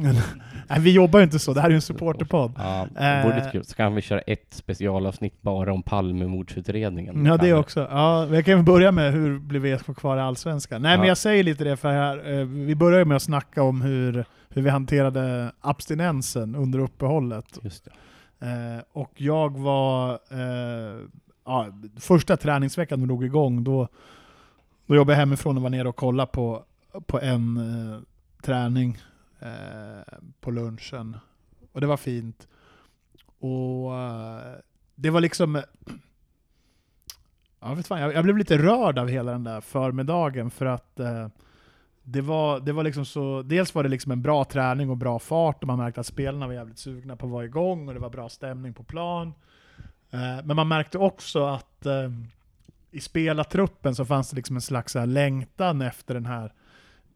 Speaker 1: Nej, vi jobbar ju inte så, det här är ju en supporterpodd.
Speaker 3: Ja,
Speaker 1: Eh.
Speaker 3: kul. Så kan vi köra ett specialavsnitt bara om Palmemordsutredningen.
Speaker 1: Ja, det också. Ja, vi kan börja med hur blir VSK kvar i Allsvenskan? Nej, men
Speaker 3: Ja.
Speaker 1: jag säger lite det för här. eh, Vi börjar ju med att snacka om hur, hur vi hanterade abstinensen under uppehållet.
Speaker 3: Just.
Speaker 1: Eh, och jag var... Eh, ja, första träningsveckan vi drog igång, då, då jobbade jag hemifrån och var nere och kollade på, på en eh, träning eh, på lunchen. Och det var fint. Och eh, det var liksom... Eh, ja, vet fan, jag, jag blev lite rörd av hela den där förmiddagen för att eh, det var, det var liksom så, dels var det liksom en bra träning och bra fart och man märkte att spelarna var jävligt sugna på att vara igång och det var bra stämning på plan. Eh, men man märkte också att eh, i spelartruppen så fanns det liksom en slags så här längtan efter den här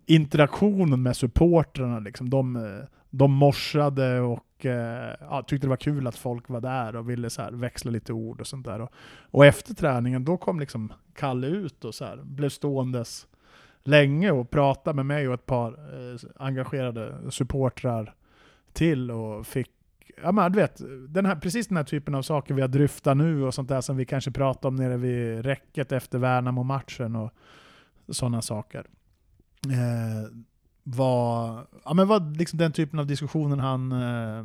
Speaker 1: interaktionen med supportrarna. Liksom. De, de morsade och eh, ja, tyckte det var kul att folk var där och ville så här växla lite ord och sånt där. Och, och efter träningen, då kom liksom Kalle ut och så här, blev ståendes länge och pratade med mig och ett par eh, engagerade supportrar till och fick Ja men du vet, den här, precis den här typen av saker vi har dryftat nu och sånt där som vi kanske pratade om nere vid räcket efter Värnamo-matchen och sådana saker. Eh, var, ja, men var liksom den typen av diskussioner han, eh,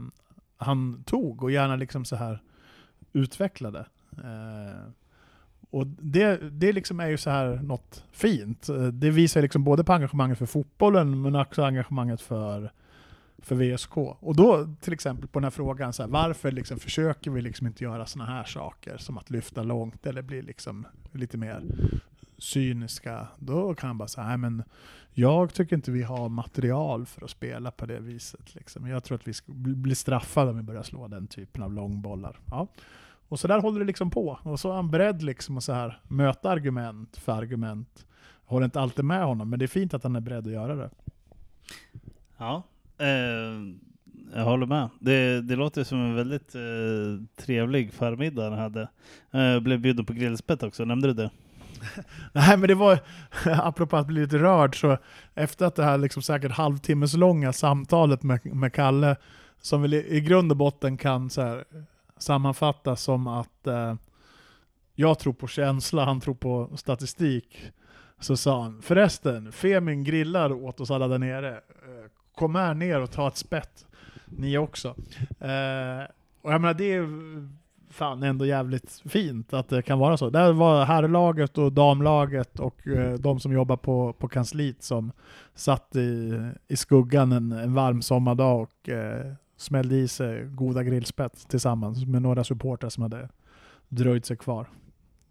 Speaker 1: han tog och gärna liksom så här utvecklade. Eh, och det, det liksom är ju så här något fint. Eh, det visar liksom både på engagemanget för fotbollen men också engagemanget för, för VSK. Och då till exempel på den här frågan, så här, varför liksom försöker vi liksom inte göra sådana här saker som att lyfta långt eller bli liksom lite mer cyniska. Då kan han bara säga, nej men jag tycker inte vi har material för att spela på det viset. Liksom. Jag tror att vi ska bli straffade om vi börjar slå den typen av långbollar. Ja. Och så där håller det liksom på. Och så är han beredd liksom att så här möta argument för argument. Jag håller inte alltid med honom, men det är fint att han är beredd att göra det.
Speaker 2: Ja, eh, jag håller med. Det, det låter som en väldigt eh, trevlig förmiddag han hade. Eh, blev bjuden på grillspett också, nämnde du det?
Speaker 1: Nej men det var, apropå att bli lite rörd, så efter att det här liksom säkert halvtimmeslånga samtalet med, med Kalle, som väl i, i grund och botten kan så här, sammanfattas som att eh, jag tror på känsla, han tror på statistik. Så sa han, förresten, Femin grillar åt oss alla där nere. Eh, kom här ner och ta ett spett, ni också. Eh, och jag menar det är fan ändå jävligt fint att det kan vara så. Där var herrlaget och damlaget och eh, de som jobbar på, på kansliet som satt i, i skuggan en, en varm sommardag och eh, smällde i sig goda grillspett tillsammans med några supportrar som hade dröjt sig kvar.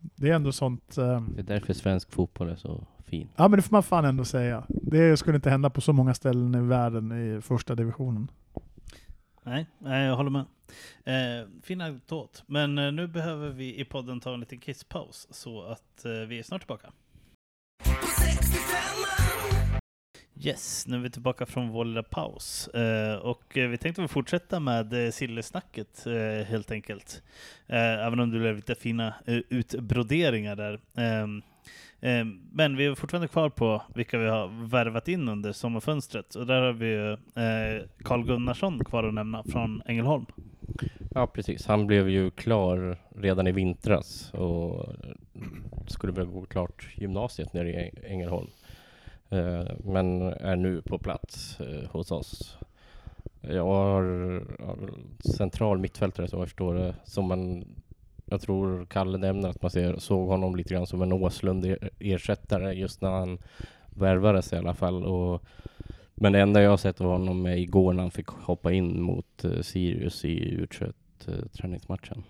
Speaker 1: Det är ändå sånt... Eh,
Speaker 3: Det är därför svensk fotboll är så fin.
Speaker 1: ja men det får man fan ändå säga. Det skulle inte hända på så många ställen i världen i första divisionen.
Speaker 2: Nej, nej jag håller med. Eh, fin anekdot. Men eh, nu behöver vi i podden ta en liten kisspaus så att eh, vi är snart tillbaka. Yes, nu är vi tillbaka från vår lilla paus. Eh, och eh, vi tänkte väl fortsätta med eh, sillesnacket eh, helt enkelt. Eh, även om det blev lite fina eh, utbroderingar där. Ehm, ehm, men vi är fortfarande kvar på vilka vi har värvat in under sommarfönstret. Och där har vi ju eh, Carl Gunnarsson kvar att nämna från Ängelholm.
Speaker 3: Ja, precis. Han blev ju klar redan i vintras och skulle börja gå klart gymnasiet nere i Ängelholm. Eh, men är nu på plats eh, hos oss. Jag har central mittfältare som jag förstår det. Som man, jag tror Kalle nämner att man ser, såg honom lite grann som en Åslund-ersättare just när han värvades i alla fall. Och, men det enda jag har sett av honom är igår när han fick hoppa in mot eh, Sirius i U21 eh, träningsmatchen.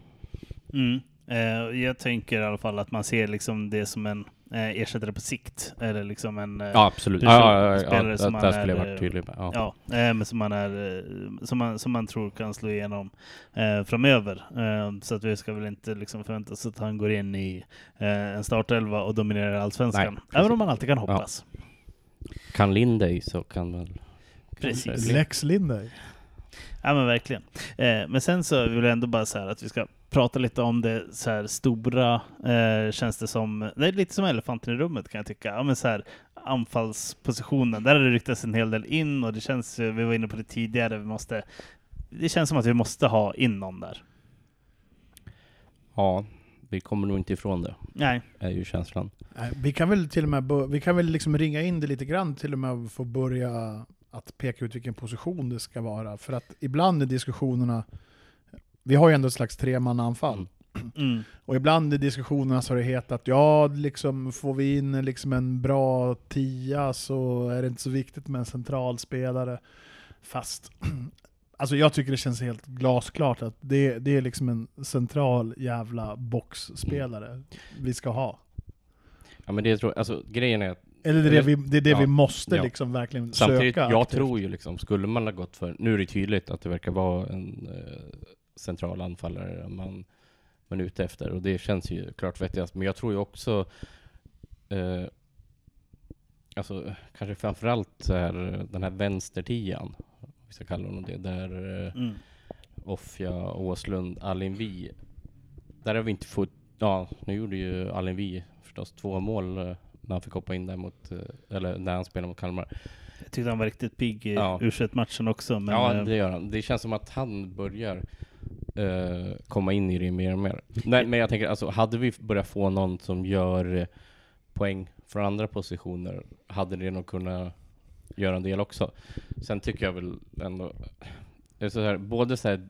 Speaker 2: Mm. Eh, jag tänker i alla fall att man ser liksom det som en eh, ersättare på sikt. Eller liksom en... Eh,
Speaker 3: Ja, absolut.
Speaker 2: person-
Speaker 3: Ja, ja,
Speaker 2: spelare som
Speaker 3: jag
Speaker 2: är,
Speaker 3: varit tydlig med. Ja.
Speaker 2: Eh, men som man, är, eh, som, man, som man tror kan slå igenom eh, framöver. Eh, så att vi ska väl inte liksom förvänta oss att han går in i eh, en startelva och dominerar allsvenskan.
Speaker 3: Nej, precis.
Speaker 2: Även om man alltid kan hoppas.
Speaker 3: Kan Lindey så kan väl...
Speaker 2: Precis.
Speaker 1: Lex Linder.
Speaker 2: Ja men verkligen. Eh, men sen så vill jag ändå bara säga att vi ska prata lite om det så här stora, eh, känns det som, det är lite som elefanten i rummet kan jag tycka. Ja men så här anfallspositionen, där har det ryktats en hel del in och det känns, vi var inne på det tidigare, vi måste, det känns som att vi måste ha in någon där.
Speaker 3: Ja, vi kommer nog inte ifrån det,
Speaker 2: Nej.
Speaker 3: är ju känslan.
Speaker 1: Nej, Vi kan väl till och med vi kan väl liksom ringa in det lite grann till och med få börja att peka ut vilken position det ska vara. För att ibland i diskussionerna, vi har ju ändå ett slags tremannaanfall.
Speaker 2: Mm.
Speaker 1: Och ibland i diskussionerna så har det hetat ja, liksom, får vi in liksom en bra tia så är det inte så viktigt med en centralspelare. Fast alltså jag tycker det känns helt glasklart att det, det är liksom en central jävla boxspelare vi ska ha.
Speaker 3: Ja men det tror alltså grejen är att
Speaker 1: Eller det är det vi, det är det
Speaker 3: Ja.
Speaker 1: vi måste
Speaker 3: Ja.
Speaker 1: liksom verkligen
Speaker 3: samtidigt,
Speaker 1: söka.
Speaker 3: jag
Speaker 1: aktivt.
Speaker 3: tror ju liksom, skulle man ha gått för, nu är det tydligt att det verkar vara en eh, central anfallare man, man är ute efter och det känns ju klart vettigast. Men jag tror ju också, eh, alltså kanske framförallt så här, den här vänstertian, vi ska kalla honom det, där eh,
Speaker 2: Mm.
Speaker 3: Offja, Åslund, Alinvi. Där har vi inte fått, ja nu gjorde ju Alinvi förstås två mål eh, när han fick hoppa in där mot, eh, eller när han spelade mot Kalmar.
Speaker 2: Jag tyckte han var riktigt pigg i
Speaker 3: Ja.
Speaker 2: matchen också. Men,
Speaker 3: ja det gör han. Det känns som att han börjar eh, komma in i det mer och mer. Nej, men jag tänker alltså, hade vi börjat få någon som gör poäng från andra positioner, hade det nog kunnat göra en del också. Sen tycker jag väl ändå, så här, både så här,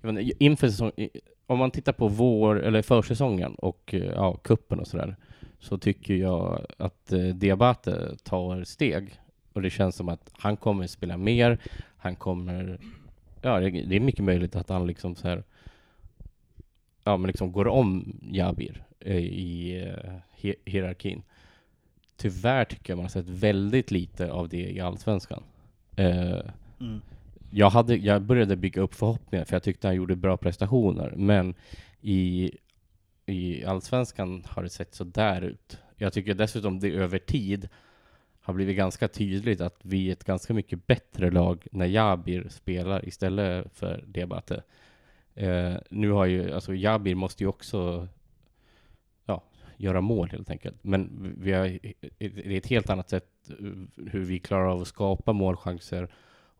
Speaker 3: jag vet inför säsong, om man tittar på vår, eller försäsongen och eh, ja, kuppen och sådär, så tycker jag att eh, Diabate tar steg. Och det känns som att han kommer spela mer, han kommer, ja det, det är mycket möjligt att han liksom så här, ja men liksom går om Jabir eh, i eh, hierarkin. Tyvärr tycker jag man har sett väldigt lite av det i Allsvenskan. Eh,
Speaker 2: Mm.
Speaker 3: jag, hade, jag började bygga upp förhoppningar för jag tyckte han gjorde bra prestationer. Men i, i Allsvenskan har det sett så där ut. Jag tycker dessutom det över tid har blivit ganska tydligt att vi är ett ganska mycket bättre lag när Jabir spelar istället för Diabate. Eh, nu har ju, alltså Jabir måste ju också göra mål helt enkelt. Men vi har, det är ett helt annat sätt hur vi klarar av att skapa målchanser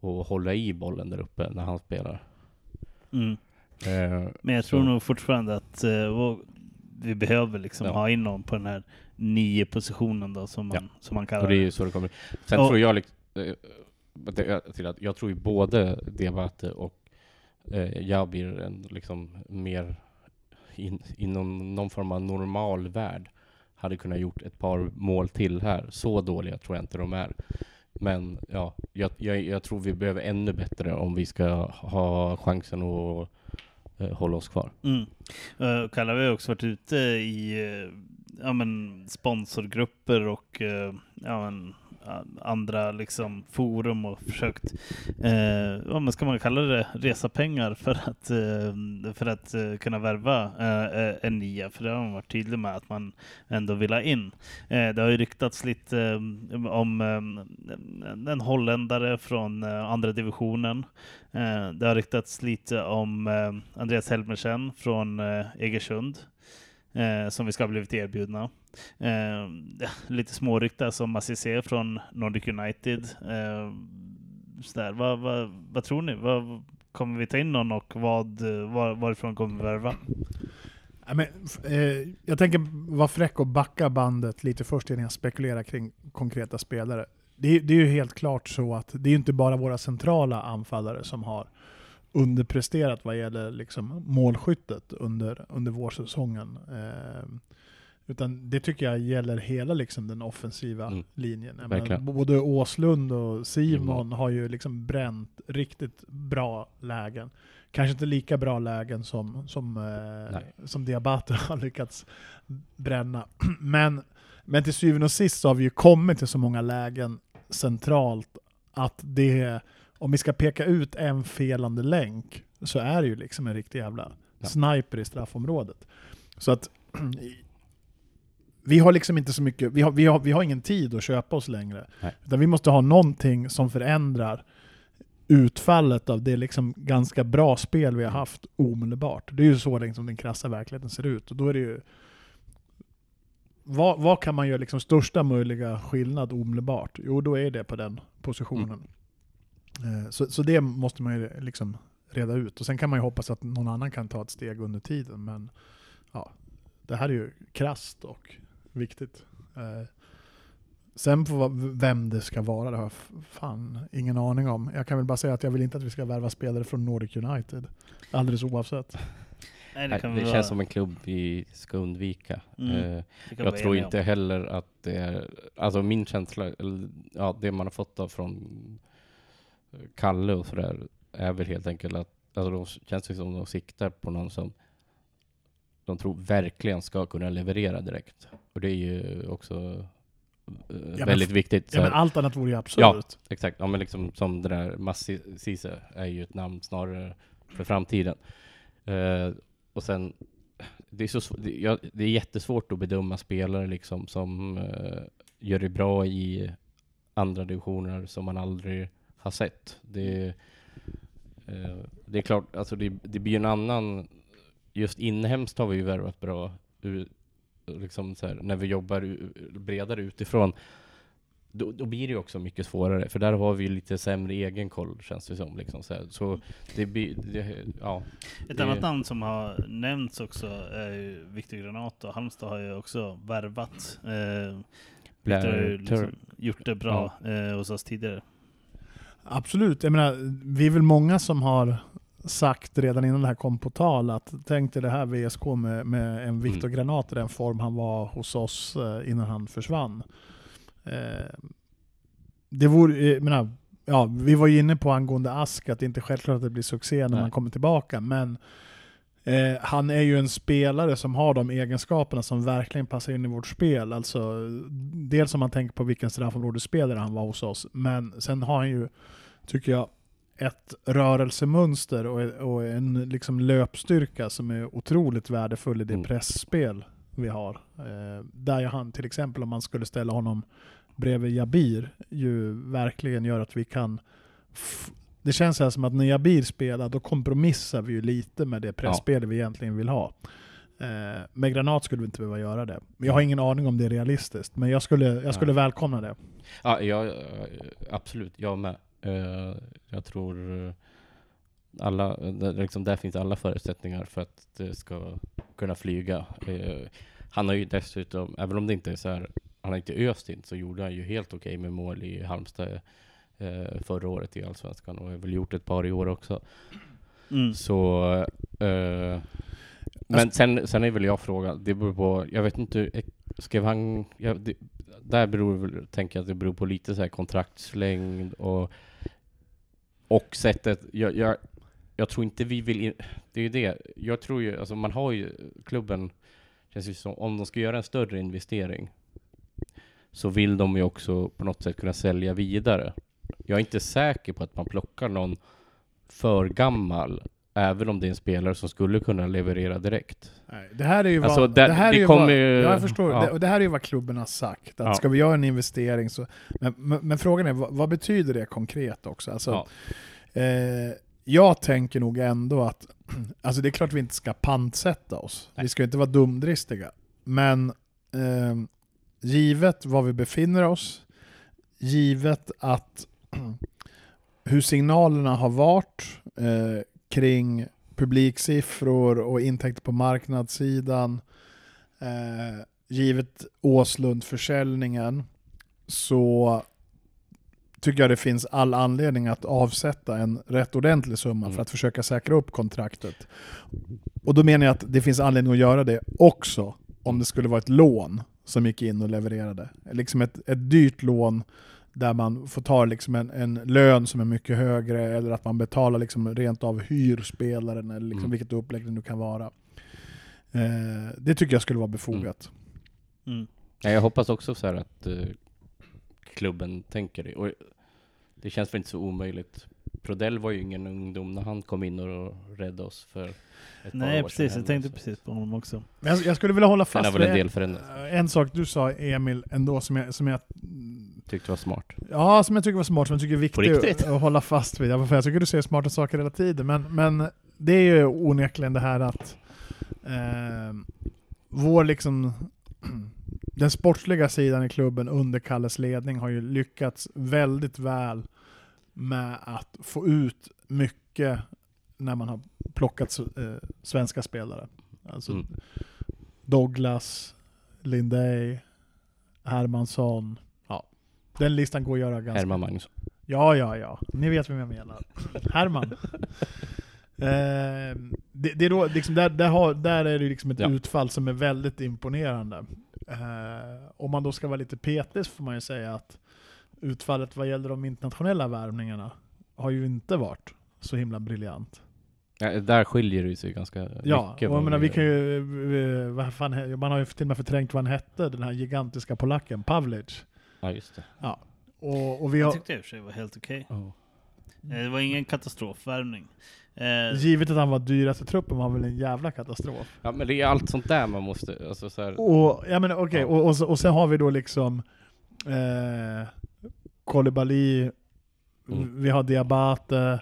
Speaker 3: och hålla i bollen där uppe när han spelar.
Speaker 2: Mm.
Speaker 3: Eh,
Speaker 2: Men jag tror
Speaker 3: Så.
Speaker 2: nog fortfarande att eh, vi behöver liksom
Speaker 3: Ja.
Speaker 2: ha in någon på den här nio positionen då, som man, som man kallar
Speaker 3: och det är ju så det kommer. Sen
Speaker 2: Och-
Speaker 3: tror jag liksom, eh, till att jag tror ju både Diabate och eh, Jabir en liksom mer in, inom någon form av normal värld hade kunnat gjort ett par mål till här. Så dåliga tror jag inte de är. Men ja, jag, jag, jag tror vi behöver ännu bättre om vi ska ha chansen att eh, hålla oss kvar.
Speaker 2: Mm. Uh, Kalle har ju också varit ute i eh, ja, men sponsorgrupper och eh, ja, men, Eh, andra liksom, forum och försökt, eh, vad ska man kalla det, resa pengar för att, eh, för att eh, kunna värva eh, eh, en nia. För det har man varit tydlig med att man ändå vill ha in. Eh, det har ju ryktats lite eh, om eh, en holländare från eh, andra divisionen. Eh, det har ryktats lite om eh, Andreas Helmersen från eh, Egersund eh, som vi ska ha blivit erbjudna. Eh, lite småryktas som Assisé från Nordic United. Eh. Vad, vad, vad tror ni? Vad, kommer vi ta in någon och vad, var, varifrån kommer vi värva?
Speaker 1: Ja, men, eh, jag tänker vara fräck och backa bandet lite först innan jag spekulerar kring konkreta spelare. Det, är- det är ju helt klart så att det är ju inte bara våra centrala anfallare som har underpresterat vad gäller liksom målskyttet under, under vårsäsongen. Eh, utan det tycker jag gäller hela liksom den offensiva
Speaker 3: Mm.
Speaker 1: linjen. Menar, både Åslund och Simon
Speaker 3: Simon.
Speaker 1: har ju liksom bränt riktigt bra lägen. Kanske inte lika bra lägen som, som, eh, som Diabate har lyckats bränna. Men, men till syvende och sist så har vi ju kommit till så många lägen centralt att det, om vi ska peka ut en felande länk, så är det ju liksom en riktig jävla
Speaker 3: Ja.
Speaker 1: sniper i straffområdet. Så att vi har liksom inte så mycket, vi har, vi har, vi har ingen tid att köpa oss längre.
Speaker 3: Nej.
Speaker 1: Utan vi måste ha någonting som förändrar utfallet av det liksom ganska bra spel vi har haft omedelbart. Det är ju så liksom den krassa verkligheten ser ut. Och då är det ju vad, vad kan man göra liksom största möjliga skillnad omedelbart? Jo, då är det på den positionen. Eh, Så, så det måste man ju liksom reda ut. Och sen kan man ju hoppas att någon annan kan ta ett steg under tiden. Men ja, det här är ju krasst och viktigt. Eh, Sen på vem det ska vara, det har jag fan ingen aning om. Jag kan väl bara säga att jag vill inte att vi ska värva spelare från Nordic United. Alldeles oavsett.
Speaker 2: Nej,
Speaker 3: Det, det känns som en klubb vi ska undvika.
Speaker 2: Mm.
Speaker 3: Eh, jag tror inte
Speaker 2: om.
Speaker 3: heller att det är, alltså min känsla, eller, ja, det man har fått av från Kalle och sådär, är väl helt enkelt att, alltså de känns som de siktar på någon som de tror verkligen ska kunna leverera direkt. Och det är ju också eh,
Speaker 1: men
Speaker 3: väldigt viktigt. Så
Speaker 1: Ja, men allt annat vore ju absurt.
Speaker 3: Ja. Exakt, ja men liksom som det där Massi Ceesay är ju ett namn snarare för framtiden. Eh, och sen, det är, så, det, ja, det är jättesvårt att bedöma spelare liksom som eh, gör det bra i andra divisioner som man aldrig har sett. Det, eh, det är klart, alltså det, det blir en annan, just inhemskt har vi ju värvat bra, liksom så här, när vi jobbar bredare utifrån då, då blir det ju också mycket svårare, för där har vi ju lite sämre egenkoll känns det som. Liksom, så, här. så det det, ja.
Speaker 2: Ett
Speaker 3: det-
Speaker 2: annat namn som har nämnts också är ju Victor Granato. Halmstad har ju också värvat. Eh, Victor har ju
Speaker 3: Blair,
Speaker 2: liksom gjort det bra eh, hos oss tidigare.
Speaker 1: Absolut. Jag menar, vi är väl många som har, sagt redan innan det här kom på tal att tänk dig det här VSK med, med en Viktor
Speaker 3: Mm.
Speaker 1: Granat i den form han var hos oss eh, innan han försvann. Eh, det vore, eh, jag menar, ja, vi var ju inne på angående Ask, att det inte är självklart att det blir succé när
Speaker 3: Nej.
Speaker 1: man kommer tillbaka, men eh, han är ju en spelare som har de egenskaperna som verkligen passar in i vårt spel. Alltså, dels om man tänker på vilken straffområdesspelare han var hos oss, men sen har han ju, tycker jag, ett rörelsemönster och, och en liksom löpstyrka som är otroligt värdefull i det
Speaker 3: Mm.
Speaker 1: pressspel vi har. Eh, där han till exempel, om man skulle ställa honom bredvid Jabir, ju verkligen gör att vi kan det känns här som att när Jabir spelar, då kompromissar vi ju lite med det pressspel vi egentligen vill ha. Eh, med Granat skulle vi inte behöva göra det. Jag har ingen aning om det är realistiskt, men jag skulle, jag skulle välkomna det.
Speaker 3: Ja, jag, absolut, jag med. Eh, Jag tror eh, alla, liksom där finns alla förutsättningar för att det ska kunna flyga. Eh, Han har ju dessutom, även om det inte är så här, han har inte öst in, så gjorde han ju helt okej med mål i Halmstad förra året i Allsvenskan och har väl gjort ett par i år också.
Speaker 2: Mm.
Speaker 3: Så, eh, men sen, sen är väl jag frågan, det beror på, jag vet inte, skrev han, ja, det, där beror väl, tänker jag att det beror på lite så här kontraktslängd och, och sättet, jag, jag, jag tror inte vi vill, in, det är ju det, jag tror ju, alltså man har ju, klubben, känns ju som, om de ska göra en större investering, så vill de ju också på något sätt kunna sälja vidare. Jag är inte säker på att man plockar någon för gammal, även om det är en spelare som skulle kunna leverera direkt.
Speaker 1: Nej, Det här är ju vad,
Speaker 3: Alltså, det-
Speaker 1: det här är ju vad,
Speaker 3: ju-
Speaker 1: ja, jag förstår,
Speaker 3: ja.
Speaker 1: det, och det här är ju vad klubben har sagt. Att
Speaker 3: Ja.
Speaker 1: ska vi göra en investering så... Men, men, men frågan är, vad, vad betyder det konkret också? Alltså,
Speaker 3: Ja.
Speaker 1: eh, jag tänker nog ändå att, alltså det är klart vi inte ska pantsätta oss. Vi ska inte vara dumdristiga. Men eh, givet var vi befinner oss, givet att hur signalerna har varit eh, kring publiksiffror och intäkter på marknadssidan, eh, givet Åslundförsäljningen, så tycker jag det finns all anledning att avsätta en rätt ordentlig summa
Speaker 3: Mm.
Speaker 1: för att försöka säkra upp kontraktet. Och då menar jag att det finns anledning att göra det också om det skulle vara ett lån som gick in och levererade. Liksom ett, ett dyrt lån där man får ta liksom en, en lön som är mycket högre eller att man betalar liksom rent av hyrspelaren eller liksom
Speaker 3: Mm.
Speaker 1: vilket upplägg det nu kan vara. Eh, det tycker jag skulle vara befogat.
Speaker 2: Mm.
Speaker 3: Ja, jag hoppas också så här att eh, klubben tänker det. Och det känns väl inte så omöjligt. Prodell var ju ingen ungdom när han kom in och räddade oss för ett par
Speaker 2: Nej
Speaker 3: år
Speaker 2: precis,
Speaker 3: sedan
Speaker 2: jag tänkte
Speaker 3: så.
Speaker 2: precis på honom också.
Speaker 1: Men jag, jag skulle vilja hålla fast
Speaker 3: väl en
Speaker 1: vid
Speaker 3: del förändrats.
Speaker 1: en sak du sa Emil ändå som jag, som jag
Speaker 3: Tyckte var smart.
Speaker 1: Ja, som jag tycker var smart, som jag tycker är viktigt att hålla fast vid. Ja, för Jag tycker du säger smarta saker hela tiden, men, men det är ju onekligen det här att eh, vår liksom den sportsliga sidan i klubben under Kalles ledning har ju lyckats väldigt väl med att få ut mycket när man har plockat eh, svenska spelare. Alltså
Speaker 3: Mm.
Speaker 1: Douglas, Lindey, Hermansson. Ja. Den listan går att göra ganska...
Speaker 3: Herman Magnusson.
Speaker 1: Ja, ja, ja. Ni vet vem jag menar. Herman. Eh, det, det är då, liksom, där, där, har, där är det liksom ett
Speaker 3: Ja.
Speaker 1: utfall som är väldigt imponerande. Eh, om man då ska vara lite petig så får man ju säga att utfallet vad gäller de internationella värvningarna har ju inte varit så himla briljant.
Speaker 3: Ja, där skiljer det sig ganska
Speaker 1: Ja,
Speaker 3: mycket.
Speaker 1: jag
Speaker 3: vad
Speaker 1: menar,
Speaker 3: vi
Speaker 1: kan ju, vad fan, man har ju till och med förträngt vad han hette, den här gigantiska polacken, Pavlic.
Speaker 3: Ja, just det.
Speaker 1: Och, och vi
Speaker 2: Jag
Speaker 1: har,
Speaker 2: tyckte i och för sig det var helt okej.
Speaker 3: Oh.
Speaker 2: Eh, Det var ingen katastrofvärvning. Eh,
Speaker 1: givet att han var dyrast i truppen var han väl en jävla katastrof.
Speaker 3: Ja, men det är allt sånt där man måste, alltså så här,
Speaker 1: Och, ja, men, okej,
Speaker 3: Ja.
Speaker 1: och, och, så- och sen har vi då liksom eh, Koulibaly,
Speaker 3: Mm.
Speaker 1: vi har Diabate,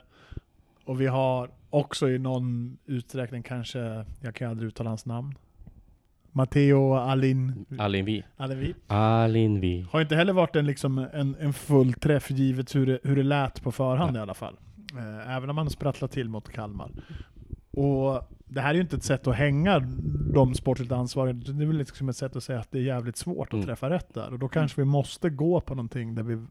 Speaker 1: och vi har också i någon utsträckning kanske, jag kan aldrig uttala hans namn, Matteo Alin,
Speaker 3: Alinvi.
Speaker 1: Alevi.
Speaker 3: Alinvi.
Speaker 1: Har inte heller varit en, liksom, en, en full träff givet hur det, hur det lät på förhand i alla fall. Eh, även om han sprattlat till mot Kalmar. Och det här är ju inte ett sätt att hänga de sportligt ansvariga, det är väl liksom ett sätt att säga att det är jävligt svårt att
Speaker 3: Mm.
Speaker 1: träffa rätt där. Och då kanske vi måste gå på någonting där vi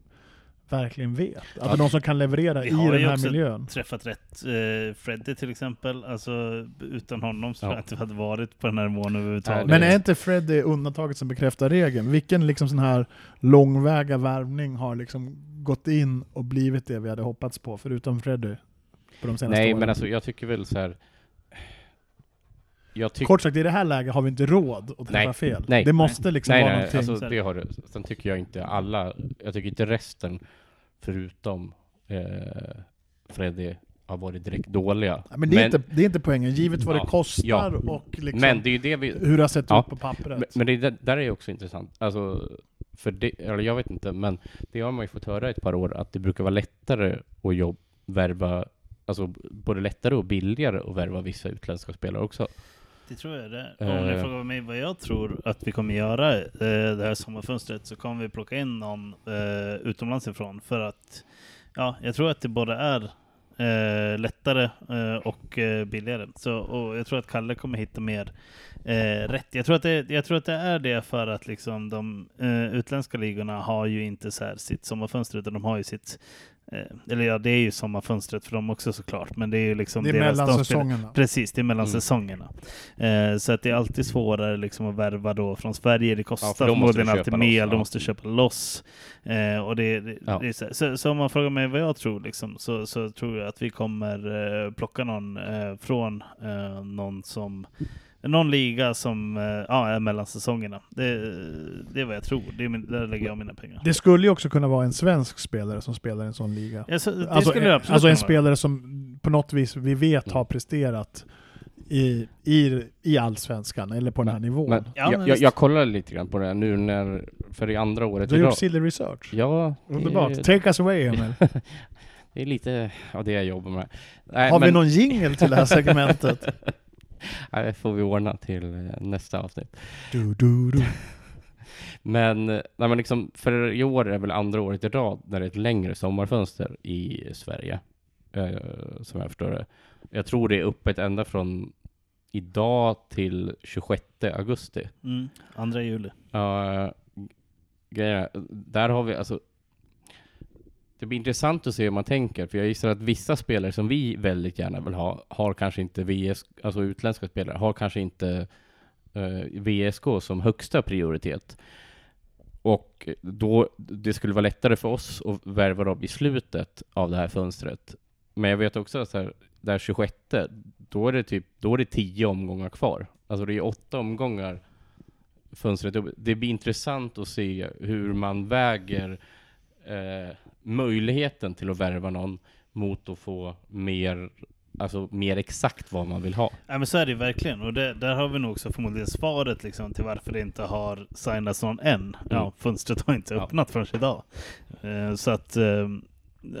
Speaker 1: verkligen vet. Alltså
Speaker 3: Ja.
Speaker 1: de som kan leverera
Speaker 2: Vi
Speaker 1: i
Speaker 2: har
Speaker 1: den här miljön.
Speaker 2: Träffat rätt. Eh, Freddy till exempel, alltså utan honom så
Speaker 3: Ja.
Speaker 2: tror jag inte hade varit på den här nivån överhuvudtaget.
Speaker 1: Men är inte Freddy undantaget som bekräftar regeln? Vilken liksom sån här långväga värvning har liksom gått in och blivit det vi hade hoppats på, förutom Freddy? På de senaste
Speaker 3: Nej,
Speaker 1: åren.
Speaker 3: men alltså jag tycker väl så här.
Speaker 1: Kort sagt, i det här läget har vi inte råd att träffa
Speaker 3: Nej,
Speaker 1: fel.
Speaker 3: nej.
Speaker 1: det måste liksom
Speaker 3: nej,
Speaker 1: vara
Speaker 3: nej,
Speaker 1: någonting.
Speaker 3: alltså det
Speaker 2: det.
Speaker 3: har du. Sen tycker jag inte alla, jag tycker inte resten, förutom eh, Freddy, har varit direkt dåliga.
Speaker 1: Ja, men det är, inte, det är inte poängen, givet vad
Speaker 3: Ja,
Speaker 1: det kostar
Speaker 3: ja.
Speaker 1: och liksom
Speaker 3: Men det är det vi,
Speaker 1: hur det har sett ut på pappret.
Speaker 3: Men, men det där, där är också intressant. Alltså, för det, eller jag vet inte, men det har man ju fått höra ett par år, att det brukar vara lättare att jobb, värva, alltså både lättare och billigare att värva vissa utländska spelare också.
Speaker 2: Det tror jag det. Om ni
Speaker 3: Eh.
Speaker 2: frågar mig vad jag tror att vi kommer göra eh, det här sommarfönstret så kommer vi plocka in någon eh, utomlands ifrån för att ja, jag tror att det både är eh, lättare eh, och eh, billigare. Så, och jag tror att Kalle kommer hitta mer rätt. Jag tror, att det, jag tror att det är det för att liksom de utländska ligorna har ju inte så här sitt sommarfönster utan de har ju sitt eller ja, det är ju sommarfönstret för dem också såklart, men det är ju liksom
Speaker 1: det är
Speaker 2: deras,
Speaker 1: mellan
Speaker 2: de spelar-
Speaker 1: säsongerna.
Speaker 2: Precis, det är mellan
Speaker 3: Mm.
Speaker 2: säsongerna. Eh, så att det är alltid svårare liksom att värva då från Sverige. Det
Speaker 3: Ja,
Speaker 2: kostar
Speaker 3: måste
Speaker 2: förmodligen alltid mer,
Speaker 3: ja.
Speaker 2: måste köpa loss. Eh, och det, det,
Speaker 3: Ja.
Speaker 2: det är så, så, så om man frågar mig vad jag tror, liksom, så, så tror jag att vi kommer eh, plocka någon eh, från eh, någon som någon liga som eh, ja, är mellan säsongerna. Det, det är vad jag tror. Det är min, där lägger jag mina pengar.
Speaker 1: Det skulle ju också kunna vara en svensk spelare som spelar i en sån liga.
Speaker 2: Ja, så, det
Speaker 1: Alltså,
Speaker 2: skulle det
Speaker 1: en,
Speaker 2: absolut
Speaker 1: alltså en spelare som på något vis vi vet
Speaker 3: Mm.
Speaker 1: har presterat i, i, i allsvenskan, eller på den här nivån.
Speaker 3: Men
Speaker 2: Ja, men
Speaker 3: jag, jag, kollar lite grann på det här nu när, för i andra året
Speaker 1: du har gjort silly research.
Speaker 3: Ja, det
Speaker 1: Underbart.
Speaker 3: är-
Speaker 1: Take us away Emil.
Speaker 3: Det är lite, ja det jag jobbar med. Nej,
Speaker 1: Har vi
Speaker 3: men-
Speaker 1: någon jingle till det här segmentet?
Speaker 3: Det får vi ordna till eh, nästa avsnitt.
Speaker 1: du, du, du.
Speaker 3: Men, eh, nej, men liksom, för i år är väl andra året i rad när det är ett längre sommarfönster i Sverige. Eh, som jag förstår det. Jag tror det är öppet ända från idag till 26 augusti.
Speaker 2: Mm, andra juli.
Speaker 3: Ja, grejen är, där har vi alltså det blir intressant att se hur man tänker, för jag gissar att vissa spelare som vi väldigt gärna vill ha, har kanske inte VS, alltså utländska spelare, har kanske inte eh, VSK som högsta prioritet. Och då, det skulle vara lättare för oss att värva dem i slutet av det här fönstret. Men jag vet också att här, där 26, då är det typ, då är det 10 omgångar kvar. Alltså det är åtta omgångar fönstret upp. Det blir intressant att se hur man väger eh, möjligheten till att värva någon mot att få mer, alltså mer exakt vad man vill ha.
Speaker 2: Ja men så är det ju verkligen. Och det, där har vi nog också förmodligen svaret liksom, till varför det inte har signats någon än. Ja, fönstret har inte
Speaker 3: Ja.
Speaker 2: öppnat förrän idag. Eh, så att, eh,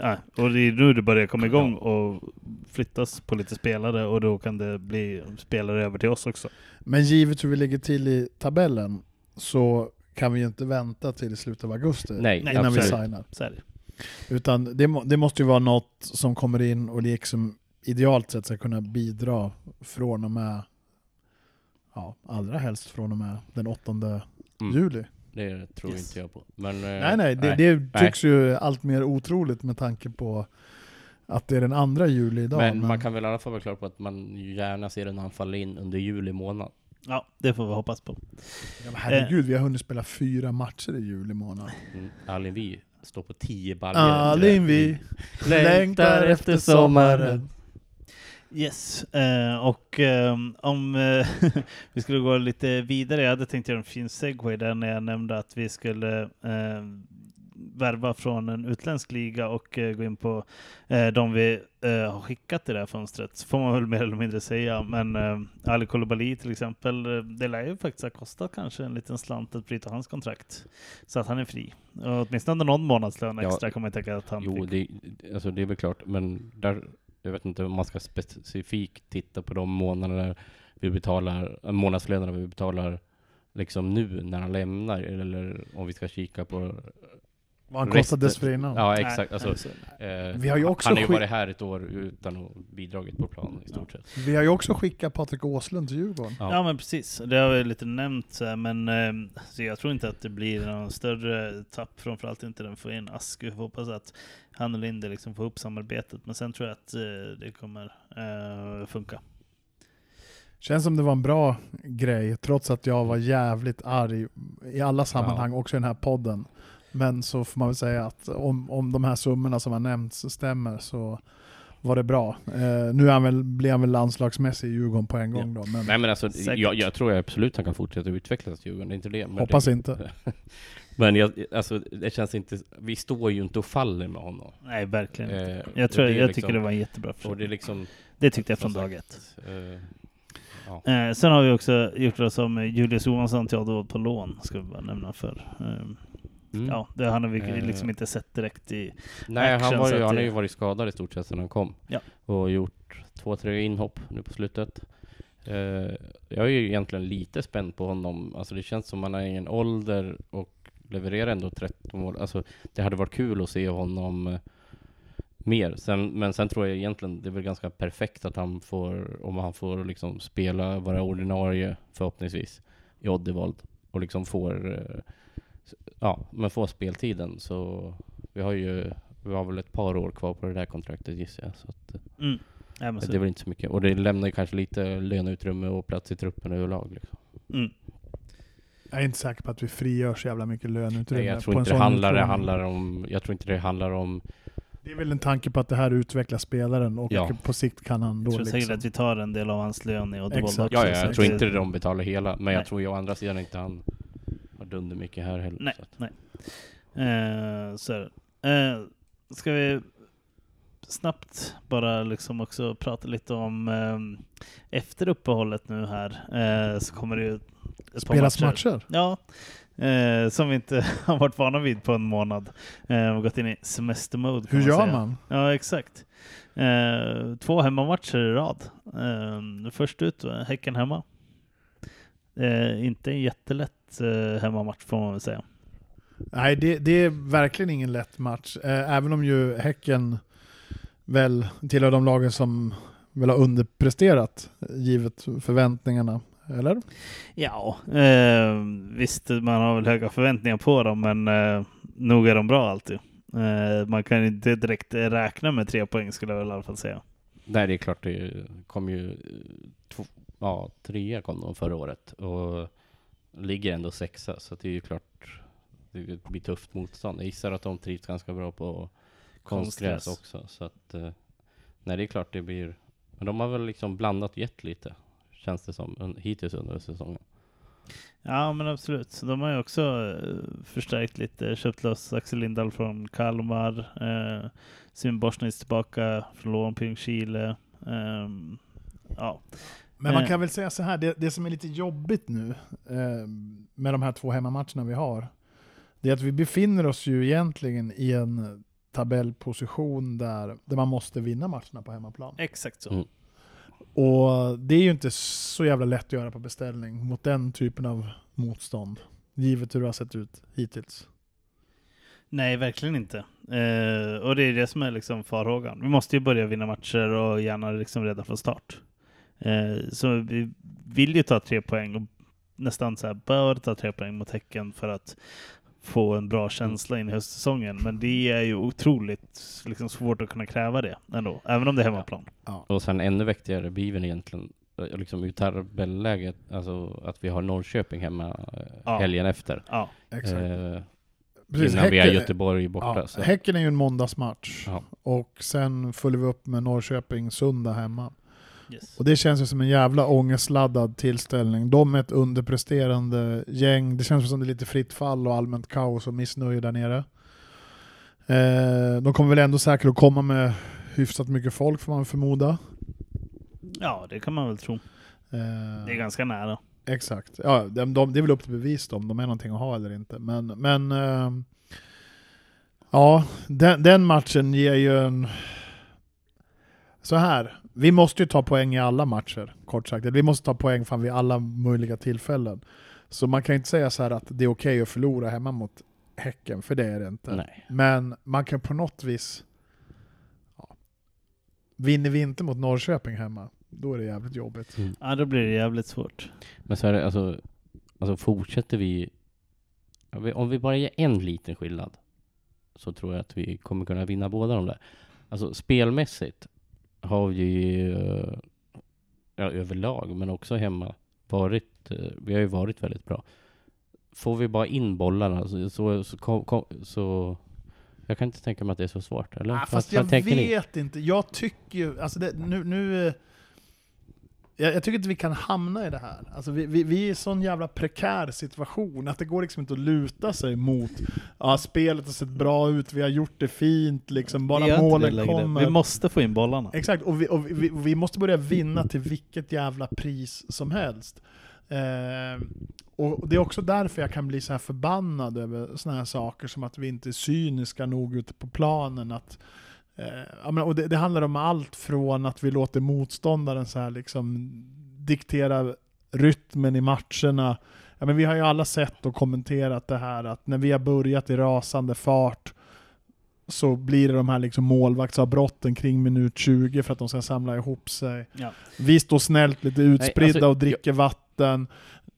Speaker 2: ja, och det är nu det börjar komma igång och flyttas på lite spelare och då kan det bli spelare över till oss också.
Speaker 1: Men givet hur vi ligger till i tabellen så kan vi ju inte vänta till slutet av augusti
Speaker 3: Nej,
Speaker 1: innan vi
Speaker 3: absolut.
Speaker 1: signar.
Speaker 2: Så är det.
Speaker 1: Utan det, må, det måste ju vara något som kommer in och liksom idealt sett ska kunna bidra från och med, ja, allra helst från och med den 8
Speaker 3: Mm.
Speaker 1: juli.
Speaker 3: Det tror
Speaker 2: Yes.
Speaker 3: inte jag på. Men, eh,
Speaker 1: nej nej, det, det tycks ju allt mer otroligt med tanke på att det är den andra juli idag.
Speaker 3: men, man kan väl i alla fall vara klar på att man gärna ser en anfall in under juli månad.
Speaker 2: Ja, det får vi hoppas på.
Speaker 1: ja, men herregud, vi har hunnit spela fyra matcher i juli månad.
Speaker 3: Mm. Alin vi står på 10 baljor.
Speaker 1: Alin vi längtar efter sommaren.
Speaker 2: Yes, eh, och eh, om eh, vi skulle gå lite vidare, jag hade tänkt göra en fin segway där när jag nämnde att vi skulle eh, värva från en utländsk liga och eh, gå in på eh, de vi eh, har skickat i det här fönstret, får man väl mer eller mindre säga. Men eh, Ali Koulibaly till exempel, det lär ju faktiskt ha kostat kanske en liten slant att bryta hans kontrakt, så att han är fri. Och åtminstone någon månadslön
Speaker 3: Ja.
Speaker 2: extra kommer jag tänka att han
Speaker 3: Jo,
Speaker 2: fick.
Speaker 3: det, alltså det är väl klart, men där, jag vet inte om man ska specifikt titta på de månader vi betalar, månadslönerna vi betalar liksom nu när han lämnar, eller om vi ska kika på
Speaker 1: Vad han kostade dessförinnan.
Speaker 3: Ja,
Speaker 2: Nej,
Speaker 3: exakt. Alltså,
Speaker 2: nej,
Speaker 3: eh,
Speaker 1: Vi har ju också
Speaker 3: han har ju varit här ett år utan att bidragit på plan i stort sett.
Speaker 1: Vi har ju också skickat Patrik Åslund till Djurgården.
Speaker 3: Ja.
Speaker 2: Ja men precis, det har vi lite nämnt men eh, så jag tror inte att det blir någon större tapp, framförallt inte den får in Ask. Vi får hoppas att han och Linder liksom får upp samarbetet, men sen tror jag att eh, det kommer eh, funka.
Speaker 1: Känns som det var en bra grej, trots att jag var jävligt arg i alla sammanhang, också i den här podden. Men så får man väl säga att om, om de här summorna som har nämnts stämmer så var det bra. Eh, nu är han väl, blir han väl landslagsmässig i Djurgården på en gång då, men
Speaker 3: Nej men alltså, jag, jag tror absolut han kan fortsätta utvecklas i Djurgården, det är inte det. Men
Speaker 1: hoppas
Speaker 3: det,
Speaker 1: inte.
Speaker 3: Men jag, alltså, det känns inte, vi står ju inte och faller med honom.
Speaker 2: Nej, verkligen inte.
Speaker 3: Eh,
Speaker 2: Jag, tror, jag
Speaker 3: liksom-
Speaker 2: tycker det var en jättebra
Speaker 3: Och det är
Speaker 2: försök.
Speaker 3: liksom...
Speaker 2: Det tyckte jag från dag ett.
Speaker 3: eh, ja.
Speaker 2: Eh, sen har vi också gjort det som Julius Johansson till då på lån, ska vi bara nämna för.
Speaker 3: Mm.
Speaker 2: Ja, det har vi
Speaker 3: Eh.
Speaker 2: liksom inte sett direkt i...
Speaker 3: Nej, han,
Speaker 2: action,
Speaker 3: var
Speaker 2: så
Speaker 3: ju, han har ju varit skadad i stort sett sedan han kom.
Speaker 2: Ja.
Speaker 3: Och gjort två, tre inhopp nu på slutet. Eh, jag är ju egentligen lite spänd på honom. Alltså det känns som han är i en ålder och levererar ändå 13 mål. Alltså det hade varit kul att se honom eh, mer. Sen, men sen tror jag egentligen det är väl ganska perfekt att han får, om han får liksom spela, vara ordinarie förhoppningsvis i Oddevold och liksom får, s- ja, men får speltiden så vi har ju, vi har väl ett par år kvar på det där kontraktet gissar jag. Så att, eh,
Speaker 2: Mm. Ja,
Speaker 3: det är väl inte så mycket. Och det lämnar ju kanske lite löneutrymme och plats i truppen överlag. Liksom.
Speaker 2: mm.
Speaker 1: Jag är inte säker på att vi frigör så jävla mycket löneutrymme
Speaker 3: Nej, jag
Speaker 1: på
Speaker 3: tror
Speaker 1: en
Speaker 3: inte det handlar, det handlar om, jag tror inte det handlar om,
Speaker 1: Det är väl en tanke på att det här utvecklar spelaren och
Speaker 3: Ja.
Speaker 1: på sikt kan han då
Speaker 2: Jag tror säkert
Speaker 1: liksom...
Speaker 2: att vi tar en del av hans lön i också.
Speaker 3: ja, ja jag tror inte de betalar hela, men
Speaker 2: Nej.
Speaker 3: jag tror ju å andra sidan inte han dunder mycket här heller.
Speaker 2: Nej,
Speaker 3: så att-
Speaker 2: nej. Eh, så. Eh, ska vi snabbt bara liksom också prata lite om eh, efter uppehållet nu här eh, så kommer det ju ett par
Speaker 1: Spelas matcher?
Speaker 2: Ja, eh, som vi inte har varit vana vid på en månad. Eh, vi har gått in i semestermode
Speaker 1: Hur gör
Speaker 2: säga.
Speaker 1: man?
Speaker 2: Ja, exakt. Eh, två hemmamatcher i rad. Eh, först ut Häcken hemma. Eh, inte en eh, hemmamatch får man väl säga.
Speaker 1: Nej, det, det är verkligen ingen lätt match. Eh, även om ju Häcken väl tillhör de lagen som väl har underpresterat givet förväntningarna. Eller?
Speaker 2: Ja, eh, visst man har väl höga förväntningar på dem men eh, nog är de bra alltid. Eh, man kan inte direkt räkna med tre poäng skulle jag väl i alla fall säga.
Speaker 3: Nej, det är klart, det kom ju, två, ja, trea kom de förra året och ligger ändå sexa, så det är ju klart det blir tufft motstånd. Jag gissar att de trivs ganska bra på konstgräs
Speaker 2: Konstgräs.
Speaker 3: också, så att eh, nej, det är klart det blir, men de har väl liksom blandat och gett lite, känns det som, hittills under säsongen.
Speaker 2: Ja men absolut. De har ju också eh, förstärkt lite. Köpt loss Axel Lindahl från Kalmar. Eh, Simon Borsnitz tillbaka från lån på Ljungskile. Ehm, ja.
Speaker 1: Men man
Speaker 2: Eh.
Speaker 1: kan väl säga så här, det, det som är lite jobbigt nu eh, med de här två hemmamatcherna vi har, det är att vi befinner oss ju egentligen i en tabellposition där, där man måste vinna matcherna på hemmaplan.
Speaker 2: Exakt så.
Speaker 3: Mm.
Speaker 1: Och det är ju inte så jävla lätt att göra på beställning mot den typen av motstånd. Givet hur det har sett ut hittills.
Speaker 2: Nej, verkligen inte. Eh, och det är det som är liksom farhågan. Vi måste ju börja vinna matcher och gärna liksom redan från start. Eh, så vi vill ju ta tre poäng och nästan så här bör ta tre poäng mot Häcken för att få en bra känsla in i höstsäsongen. Men det är ju otroligt liksom, svårt att kunna kräva det ändå, även om det är hemmaplan.
Speaker 3: Och sen ännu viktigare blir väl egentligen liksom ur tabelläget, alltså att vi har Norrköping hemma eh,
Speaker 2: Ja.
Speaker 3: helgen efter.
Speaker 2: Ja,
Speaker 1: Exakt.
Speaker 3: Eh,
Speaker 1: Precis,
Speaker 3: innan vi har
Speaker 1: Häcken-
Speaker 3: Göteborg borta.
Speaker 1: Ja,
Speaker 3: så.
Speaker 1: häcken är ju en måndagsmatch.
Speaker 3: Ja.
Speaker 1: Och sen följer vi upp med Norrköping söndag hemma.
Speaker 2: Yes.
Speaker 1: Och det känns ju som en jävla ångestladdad tillställning. De är ett underpresterande gäng. Det känns som det är lite fritt fall och allmänt kaos och missnöje där nere. Eh, de kommer väl ändå säkert att komma med hyfsat mycket folk får man förmoda.
Speaker 2: Ja, det kan man väl tro.
Speaker 1: Eh,
Speaker 2: Det är ganska nära.
Speaker 1: Exakt. Ja, de, de, det är väl upp till bevis då, om de är någonting att ha eller inte. Men, men eh, ja, den, den matchen ger ju en... Så här, vi måste ju ta poäng i alla matcher, kort sagt. Vi måste ta poäng fan vid alla möjliga tillfällen. Så man kan inte säga så här att det är okej att förlora hemma mot Häcken, för det är det inte.
Speaker 3: Nej.
Speaker 1: Men man kan på något vis... Ja, vinner vi inte mot Norrköping hemma, då är det jävligt jobbigt.
Speaker 3: Mm.
Speaker 2: Ja, då blir det jävligt svårt.
Speaker 3: Men så är det, alltså, alltså fortsätter vi, om vi- om vi bara ger en liten skillnad, så tror jag att vi kommer kunna vinna båda de där. Alltså spelmässigt har vi ju, eh, ja, överlag, men också hemma, varit, eh, vi har ju varit väldigt bra. Får vi bara in bollarna så, så, så, kom, kom, så jag kan inte tänka mig att det är så svårt, eller?
Speaker 1: Ah, fast
Speaker 3: vad
Speaker 1: jag
Speaker 3: tänker ni?
Speaker 1: vet inte. Jag tycker ju... Alltså det, nu, nu, eh, jag, jag tycker inte vi kan hamna i det här. Alltså vi, vi, vi är i en sån jävla prekär situation att det går liksom inte att luta sig mot ja, spelet har sett bra ut, vi har gjort det fint, liksom, bara målen kommer.
Speaker 2: Vi måste få in bollarna.
Speaker 1: Exakt, och vi, och vi, vi- vi måste börja vinna till vilket jävla pris som helst. Eh, och det är också därför jag kan bli så här förbannad över såna här saker som att vi inte är cyniska nog ute på planen. Att, eh, ja, men, och det, det handlar om allt från att vi låter motståndaren så här liksom diktera rytmen i matcherna. Ja, men vi har ju alla sett och kommenterat det här att när vi har börjat i rasande fart så blir det de här liksom målvaktsavbrotten kring minut 20 för att de ska samla ihop sig.
Speaker 2: Ja.
Speaker 1: Vi står snällt lite utspridda
Speaker 3: alltså,
Speaker 1: och dricker vatten.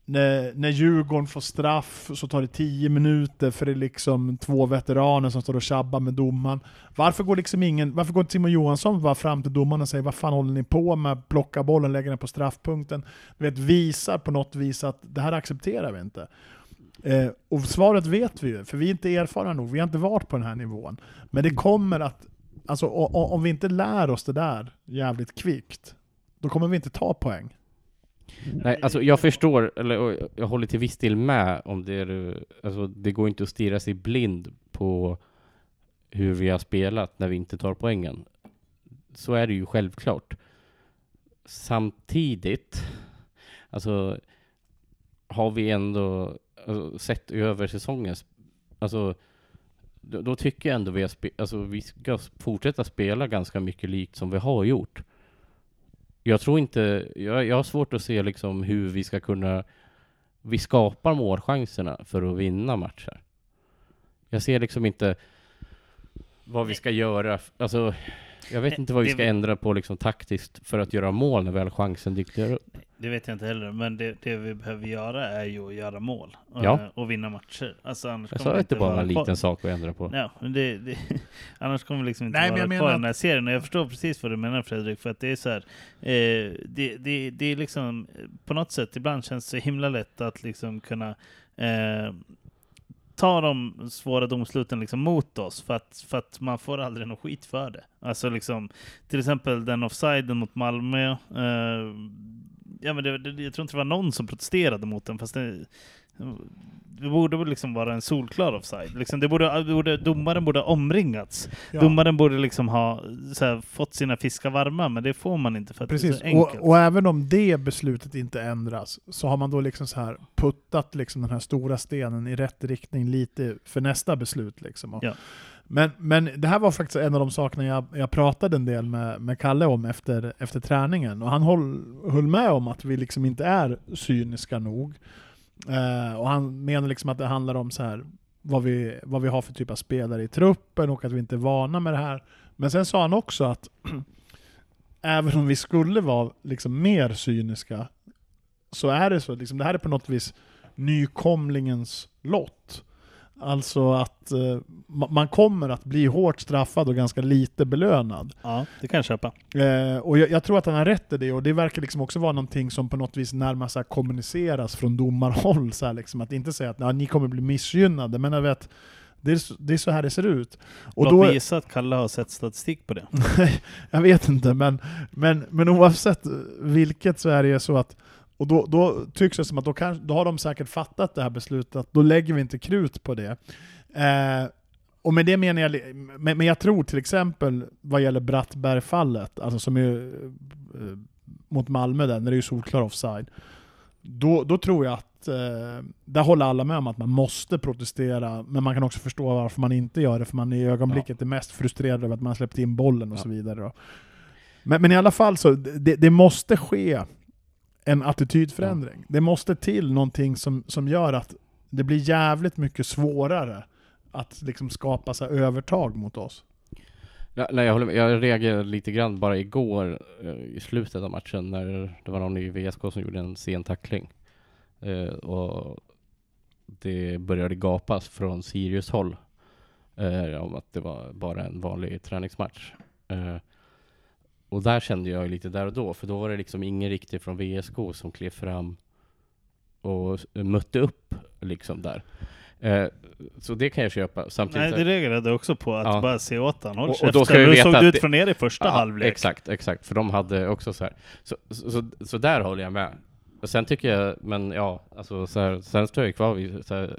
Speaker 1: När, när Djurgården får straff så tar det 10 minuter för det är liksom två veteraner som står och tjabbar med domaren. Varför går liksom ingen, varför går inte Simon Johansson bara fram till domaren och säger vad fan håller ni på med? Plocka bollen, lägga den på straffpunkten. Du vet, visar på något vis att det här accepterar vi inte. Eh, och svaret vet vi ju, för vi är inte erfarna nog, vi har inte varit på den här nivån. Men det kommer att, alltså om vi inte lär oss det där jävligt kvickt, då kommer vi inte ta poäng.
Speaker 3: Nej, alltså jag förstår, eller och jag håller till viss del med om det. du- Alltså det går inte att stirra sig blind på hur vi har spelat när vi inte tar poängen. Så är det ju självklart. Samtidigt, alltså har vi ändå alltså, sett över säsongen, alltså då, då tycker jag ändå vi har spe, alltså vi ska fortsätta spela ganska mycket likt som vi har gjort. Jag tror inte, jag, jag har svårt att se liksom hur vi ska kunna, vi skapar målchanserna för att vinna matcher. Jag ser liksom inte vad vi ska göra, alltså jag vet
Speaker 2: Eh,
Speaker 3: inte vad vi ska ändra på liksom taktiskt för att göra mål när väl chansen dyker upp.
Speaker 2: Det vet jag inte heller, men det, det vi behöver göra är ju att göra mål. och-
Speaker 3: Ja.
Speaker 2: Och vinna matcher. Alltså, annars
Speaker 3: Jag sa det bara
Speaker 2: vara
Speaker 3: en
Speaker 2: kvar-
Speaker 3: liten sak att ändra på.
Speaker 2: Ja, men det, det, annars kommer vi liksom inte
Speaker 1: Nej, men
Speaker 2: vara
Speaker 1: jag
Speaker 2: kvar
Speaker 1: menar
Speaker 2: i den här serien. Och jag förstår precis vad du menar Fredrik, för att det är så här, eh, det, det, det är liksom, eh, på något sätt, ibland känns det så himla lätt att liksom kunna eh, ta de svåra domsluten liksom mot oss, för att, för att man får aldrig något skit för det. Alltså liksom, till exempel den offsiden mot Malmö, eh, ja, men det, det, jag tror inte det var någon som protesterade mot den, fast det, det borde väl liksom vara en solklar offside. Liksom det borde, borde, domaren borde ha omringats.
Speaker 1: Ja.
Speaker 2: Domaren borde liksom ha här, fått sina fiskar varma, men det får man inte för att det är så enkelt.
Speaker 1: och, och även om det beslutet inte ändras så har man då liksom så här puttat liksom den här stora stenen i rätt riktning lite för nästa beslut. Liksom. Och-
Speaker 2: Ja.
Speaker 1: Men, men det här var faktiskt en av de sakerna jag, jag pratade en del med, med Kalle om efter, efter träningen. Och han höll, höll med om att vi liksom inte är cyniska nog. Eh, och han menar liksom att det handlar om så här vad vi, vad vi har för typ av spelare i truppen och att vi inte är vana med det här. Men sen sa han också att även om vi skulle vara liksom mer cyniska så är det så, liksom, det här är på något vis nykomlingens lott. Alltså att eh, ma- man kommer att bli hårt straffad och ganska lite belönad.
Speaker 2: Ja, det kan jag köpa.
Speaker 1: Eh, och jag, jag tror att han har rätt i det, och det verkar liksom också vara någonting som på något vis närmast så kommuniceras från domarhåll. Så liksom, att inte säga att ja, ni kommer bli missgynnade, men jag vet, det är, så- det är så här det ser ut. Och
Speaker 2: Låt
Speaker 1: då,
Speaker 2: mig gissa att Kalle har sett statistik på det.
Speaker 1: jag vet inte, men, men, men oavsett vilket så är det ju så att och då, då tycks det som att då, kan, då har de säkert fattat det här beslutet, att då lägger vi inte krut på det. Eh, och med det menar jag, men, men jag tror till exempel vad gäller Brattberg-fallet, alltså som är eh, mot Malmö där, när det är ju solklar offside, då, då tror jag att eh, där håller alla med om att man måste protestera, men man kan också förstå varför man inte gör det, för man är i ögonblicket är mest frustrerad över att man släppt in bollen och
Speaker 3: Ja.
Speaker 1: så vidare. Då. Men, men i alla fall så, det, det måste ske en attitydförändring. Det måste till någonting som, som gör att det blir jävligt mycket svårare att liksom skapa så övertag mot oss.
Speaker 3: Ja, nej, jag, håller med. jag reagerade lite grann bara igår eh, i slutet av matchen när det var någon i VSK som gjorde en sen tackling. Eh, och det började gapas från Sirius håll eh, om att det var bara en vanlig träningsmatch. Eh, och där kände jag lite där och då, för då var det liksom ingen riktigt från VSK som klev fram och mötte upp liksom där. Eh, så det kan jag köpa. Samtidigt
Speaker 2: Nej, det reagerade jag också på, att
Speaker 3: Ja.
Speaker 2: bara se åt han. Håll
Speaker 3: Och- och då ska vi veta
Speaker 2: såg det ut från er i första
Speaker 3: Ja,
Speaker 2: halvlek?
Speaker 3: Exakt, exakt. För de hade också så här. Så, så, så, så där håller jag med. Och sen tycker jag, men ja, alltså så här, sen står jag kvar vid så här,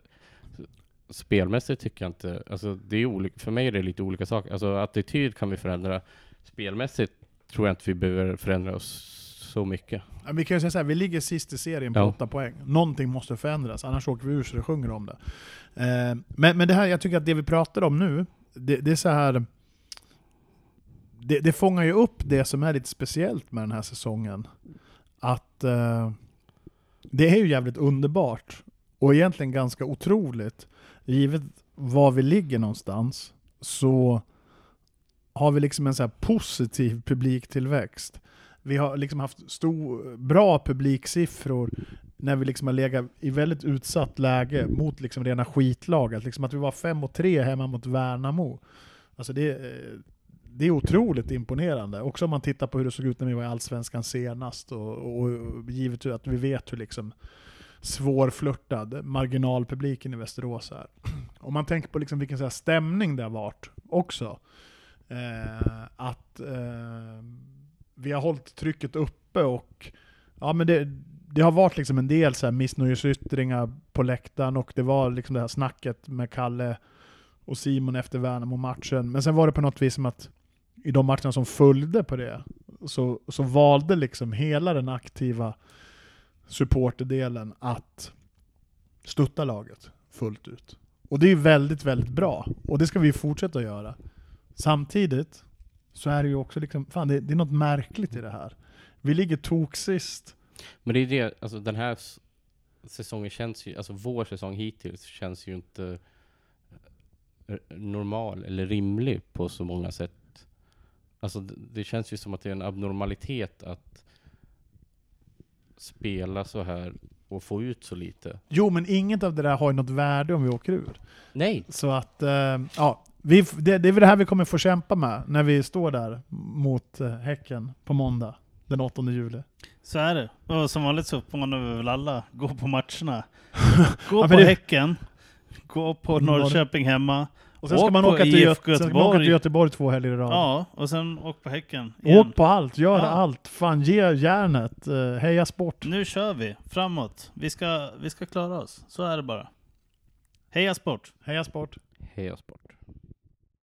Speaker 3: spelmässigt tycker jag inte, alltså det är olika, för mig är det lite olika saker. Alltså attityd kan vi förändra. Spelmässigt tror jag inte vi behöver förändra oss så mycket.
Speaker 1: Ja, Vi kan ju säga så här, vi ligger sist i serien på
Speaker 3: Ja.
Speaker 1: åtta poäng. Någonting måste förändras, annars åker vi ur så det sjunger om det. Eh, men, men det här, jag tycker att det vi pratar om nu, det, det är så här... Det, det fångar ju upp det som är lite speciellt med den här säsongen. Att eh, det är ju jävligt underbart och egentligen ganska otroligt. Givet var vi ligger någonstans så har vi liksom en så här positiv publiktillväxt. Vi har liksom haft stor, bra publiksiffror när vi liksom har legat i väldigt utsatt läge mot liksom rena skitlag. Att, liksom att vi var 5 och 3 hemma mot Värnamo. Alltså det, eh, det är otroligt imponerande. Också om man tittar på hur det såg ut när vi var i Allsvenskan senast. Och, och, och givet att vi vet hur liksom svårflörtad marginalpubliken i Västerås är. Om man tänker på liksom vilken så här stämning det har varit också. Eh, att eh, vi har hållit trycket uppe och ja, men det, det har varit liksom en del så här missnöjesyttringar på läktaren och det var liksom det här snacket med Kalle och Simon efter Värnamo-matchen. Men sen var det på något vis som att i de matcherna som följde på det så, så valde liksom hela den aktiva supporterdelen att stötta laget fullt ut. Och det är väldigt, väldigt bra. Och det ska vi fortsätta att göra. Samtidigt så är det ju också liksom, fan det, det är något märkligt i det här. Vi ligger toksist.
Speaker 3: Men det är det, alltså den här säsongen känns ju, alltså vår säsong hittills känns ju inte eh, normal eller rimlig på så många sätt. Alltså det, det känns ju som att det är en abnormalitet att spela så här och få ut så lite.
Speaker 1: Jo, men inget av det där har ju något värde om vi åker ur.
Speaker 3: Nej!
Speaker 1: Så att, eh, ja, vi, det, det är väl det här vi kommer få kämpa med när vi står där mot eh, Häcken på måndag den 8 juli.
Speaker 2: Så är det. Och som vanligt så uppmanar vi väl alla, gå på matcherna. Gå
Speaker 1: Ja,
Speaker 2: på
Speaker 1: det-
Speaker 2: Häcken, gå på Norrköping hemma.
Speaker 1: Och sen ska,
Speaker 2: Åk
Speaker 1: man åka till,
Speaker 2: IFK
Speaker 1: Gö- sen ska man åka till
Speaker 2: Göteborg.
Speaker 1: Göteborg två helger i rad.
Speaker 2: Ja, och sen åk på Häcken igen.
Speaker 1: Åk på allt, gör
Speaker 2: Ja.
Speaker 1: allt. Fan, ge järnet. Eh, heja sport.
Speaker 2: Nu kör vi, framåt. Vi ska, vi ska klara oss. Så är det bara. Heja sport!
Speaker 1: Heja sport.
Speaker 3: Heja sport.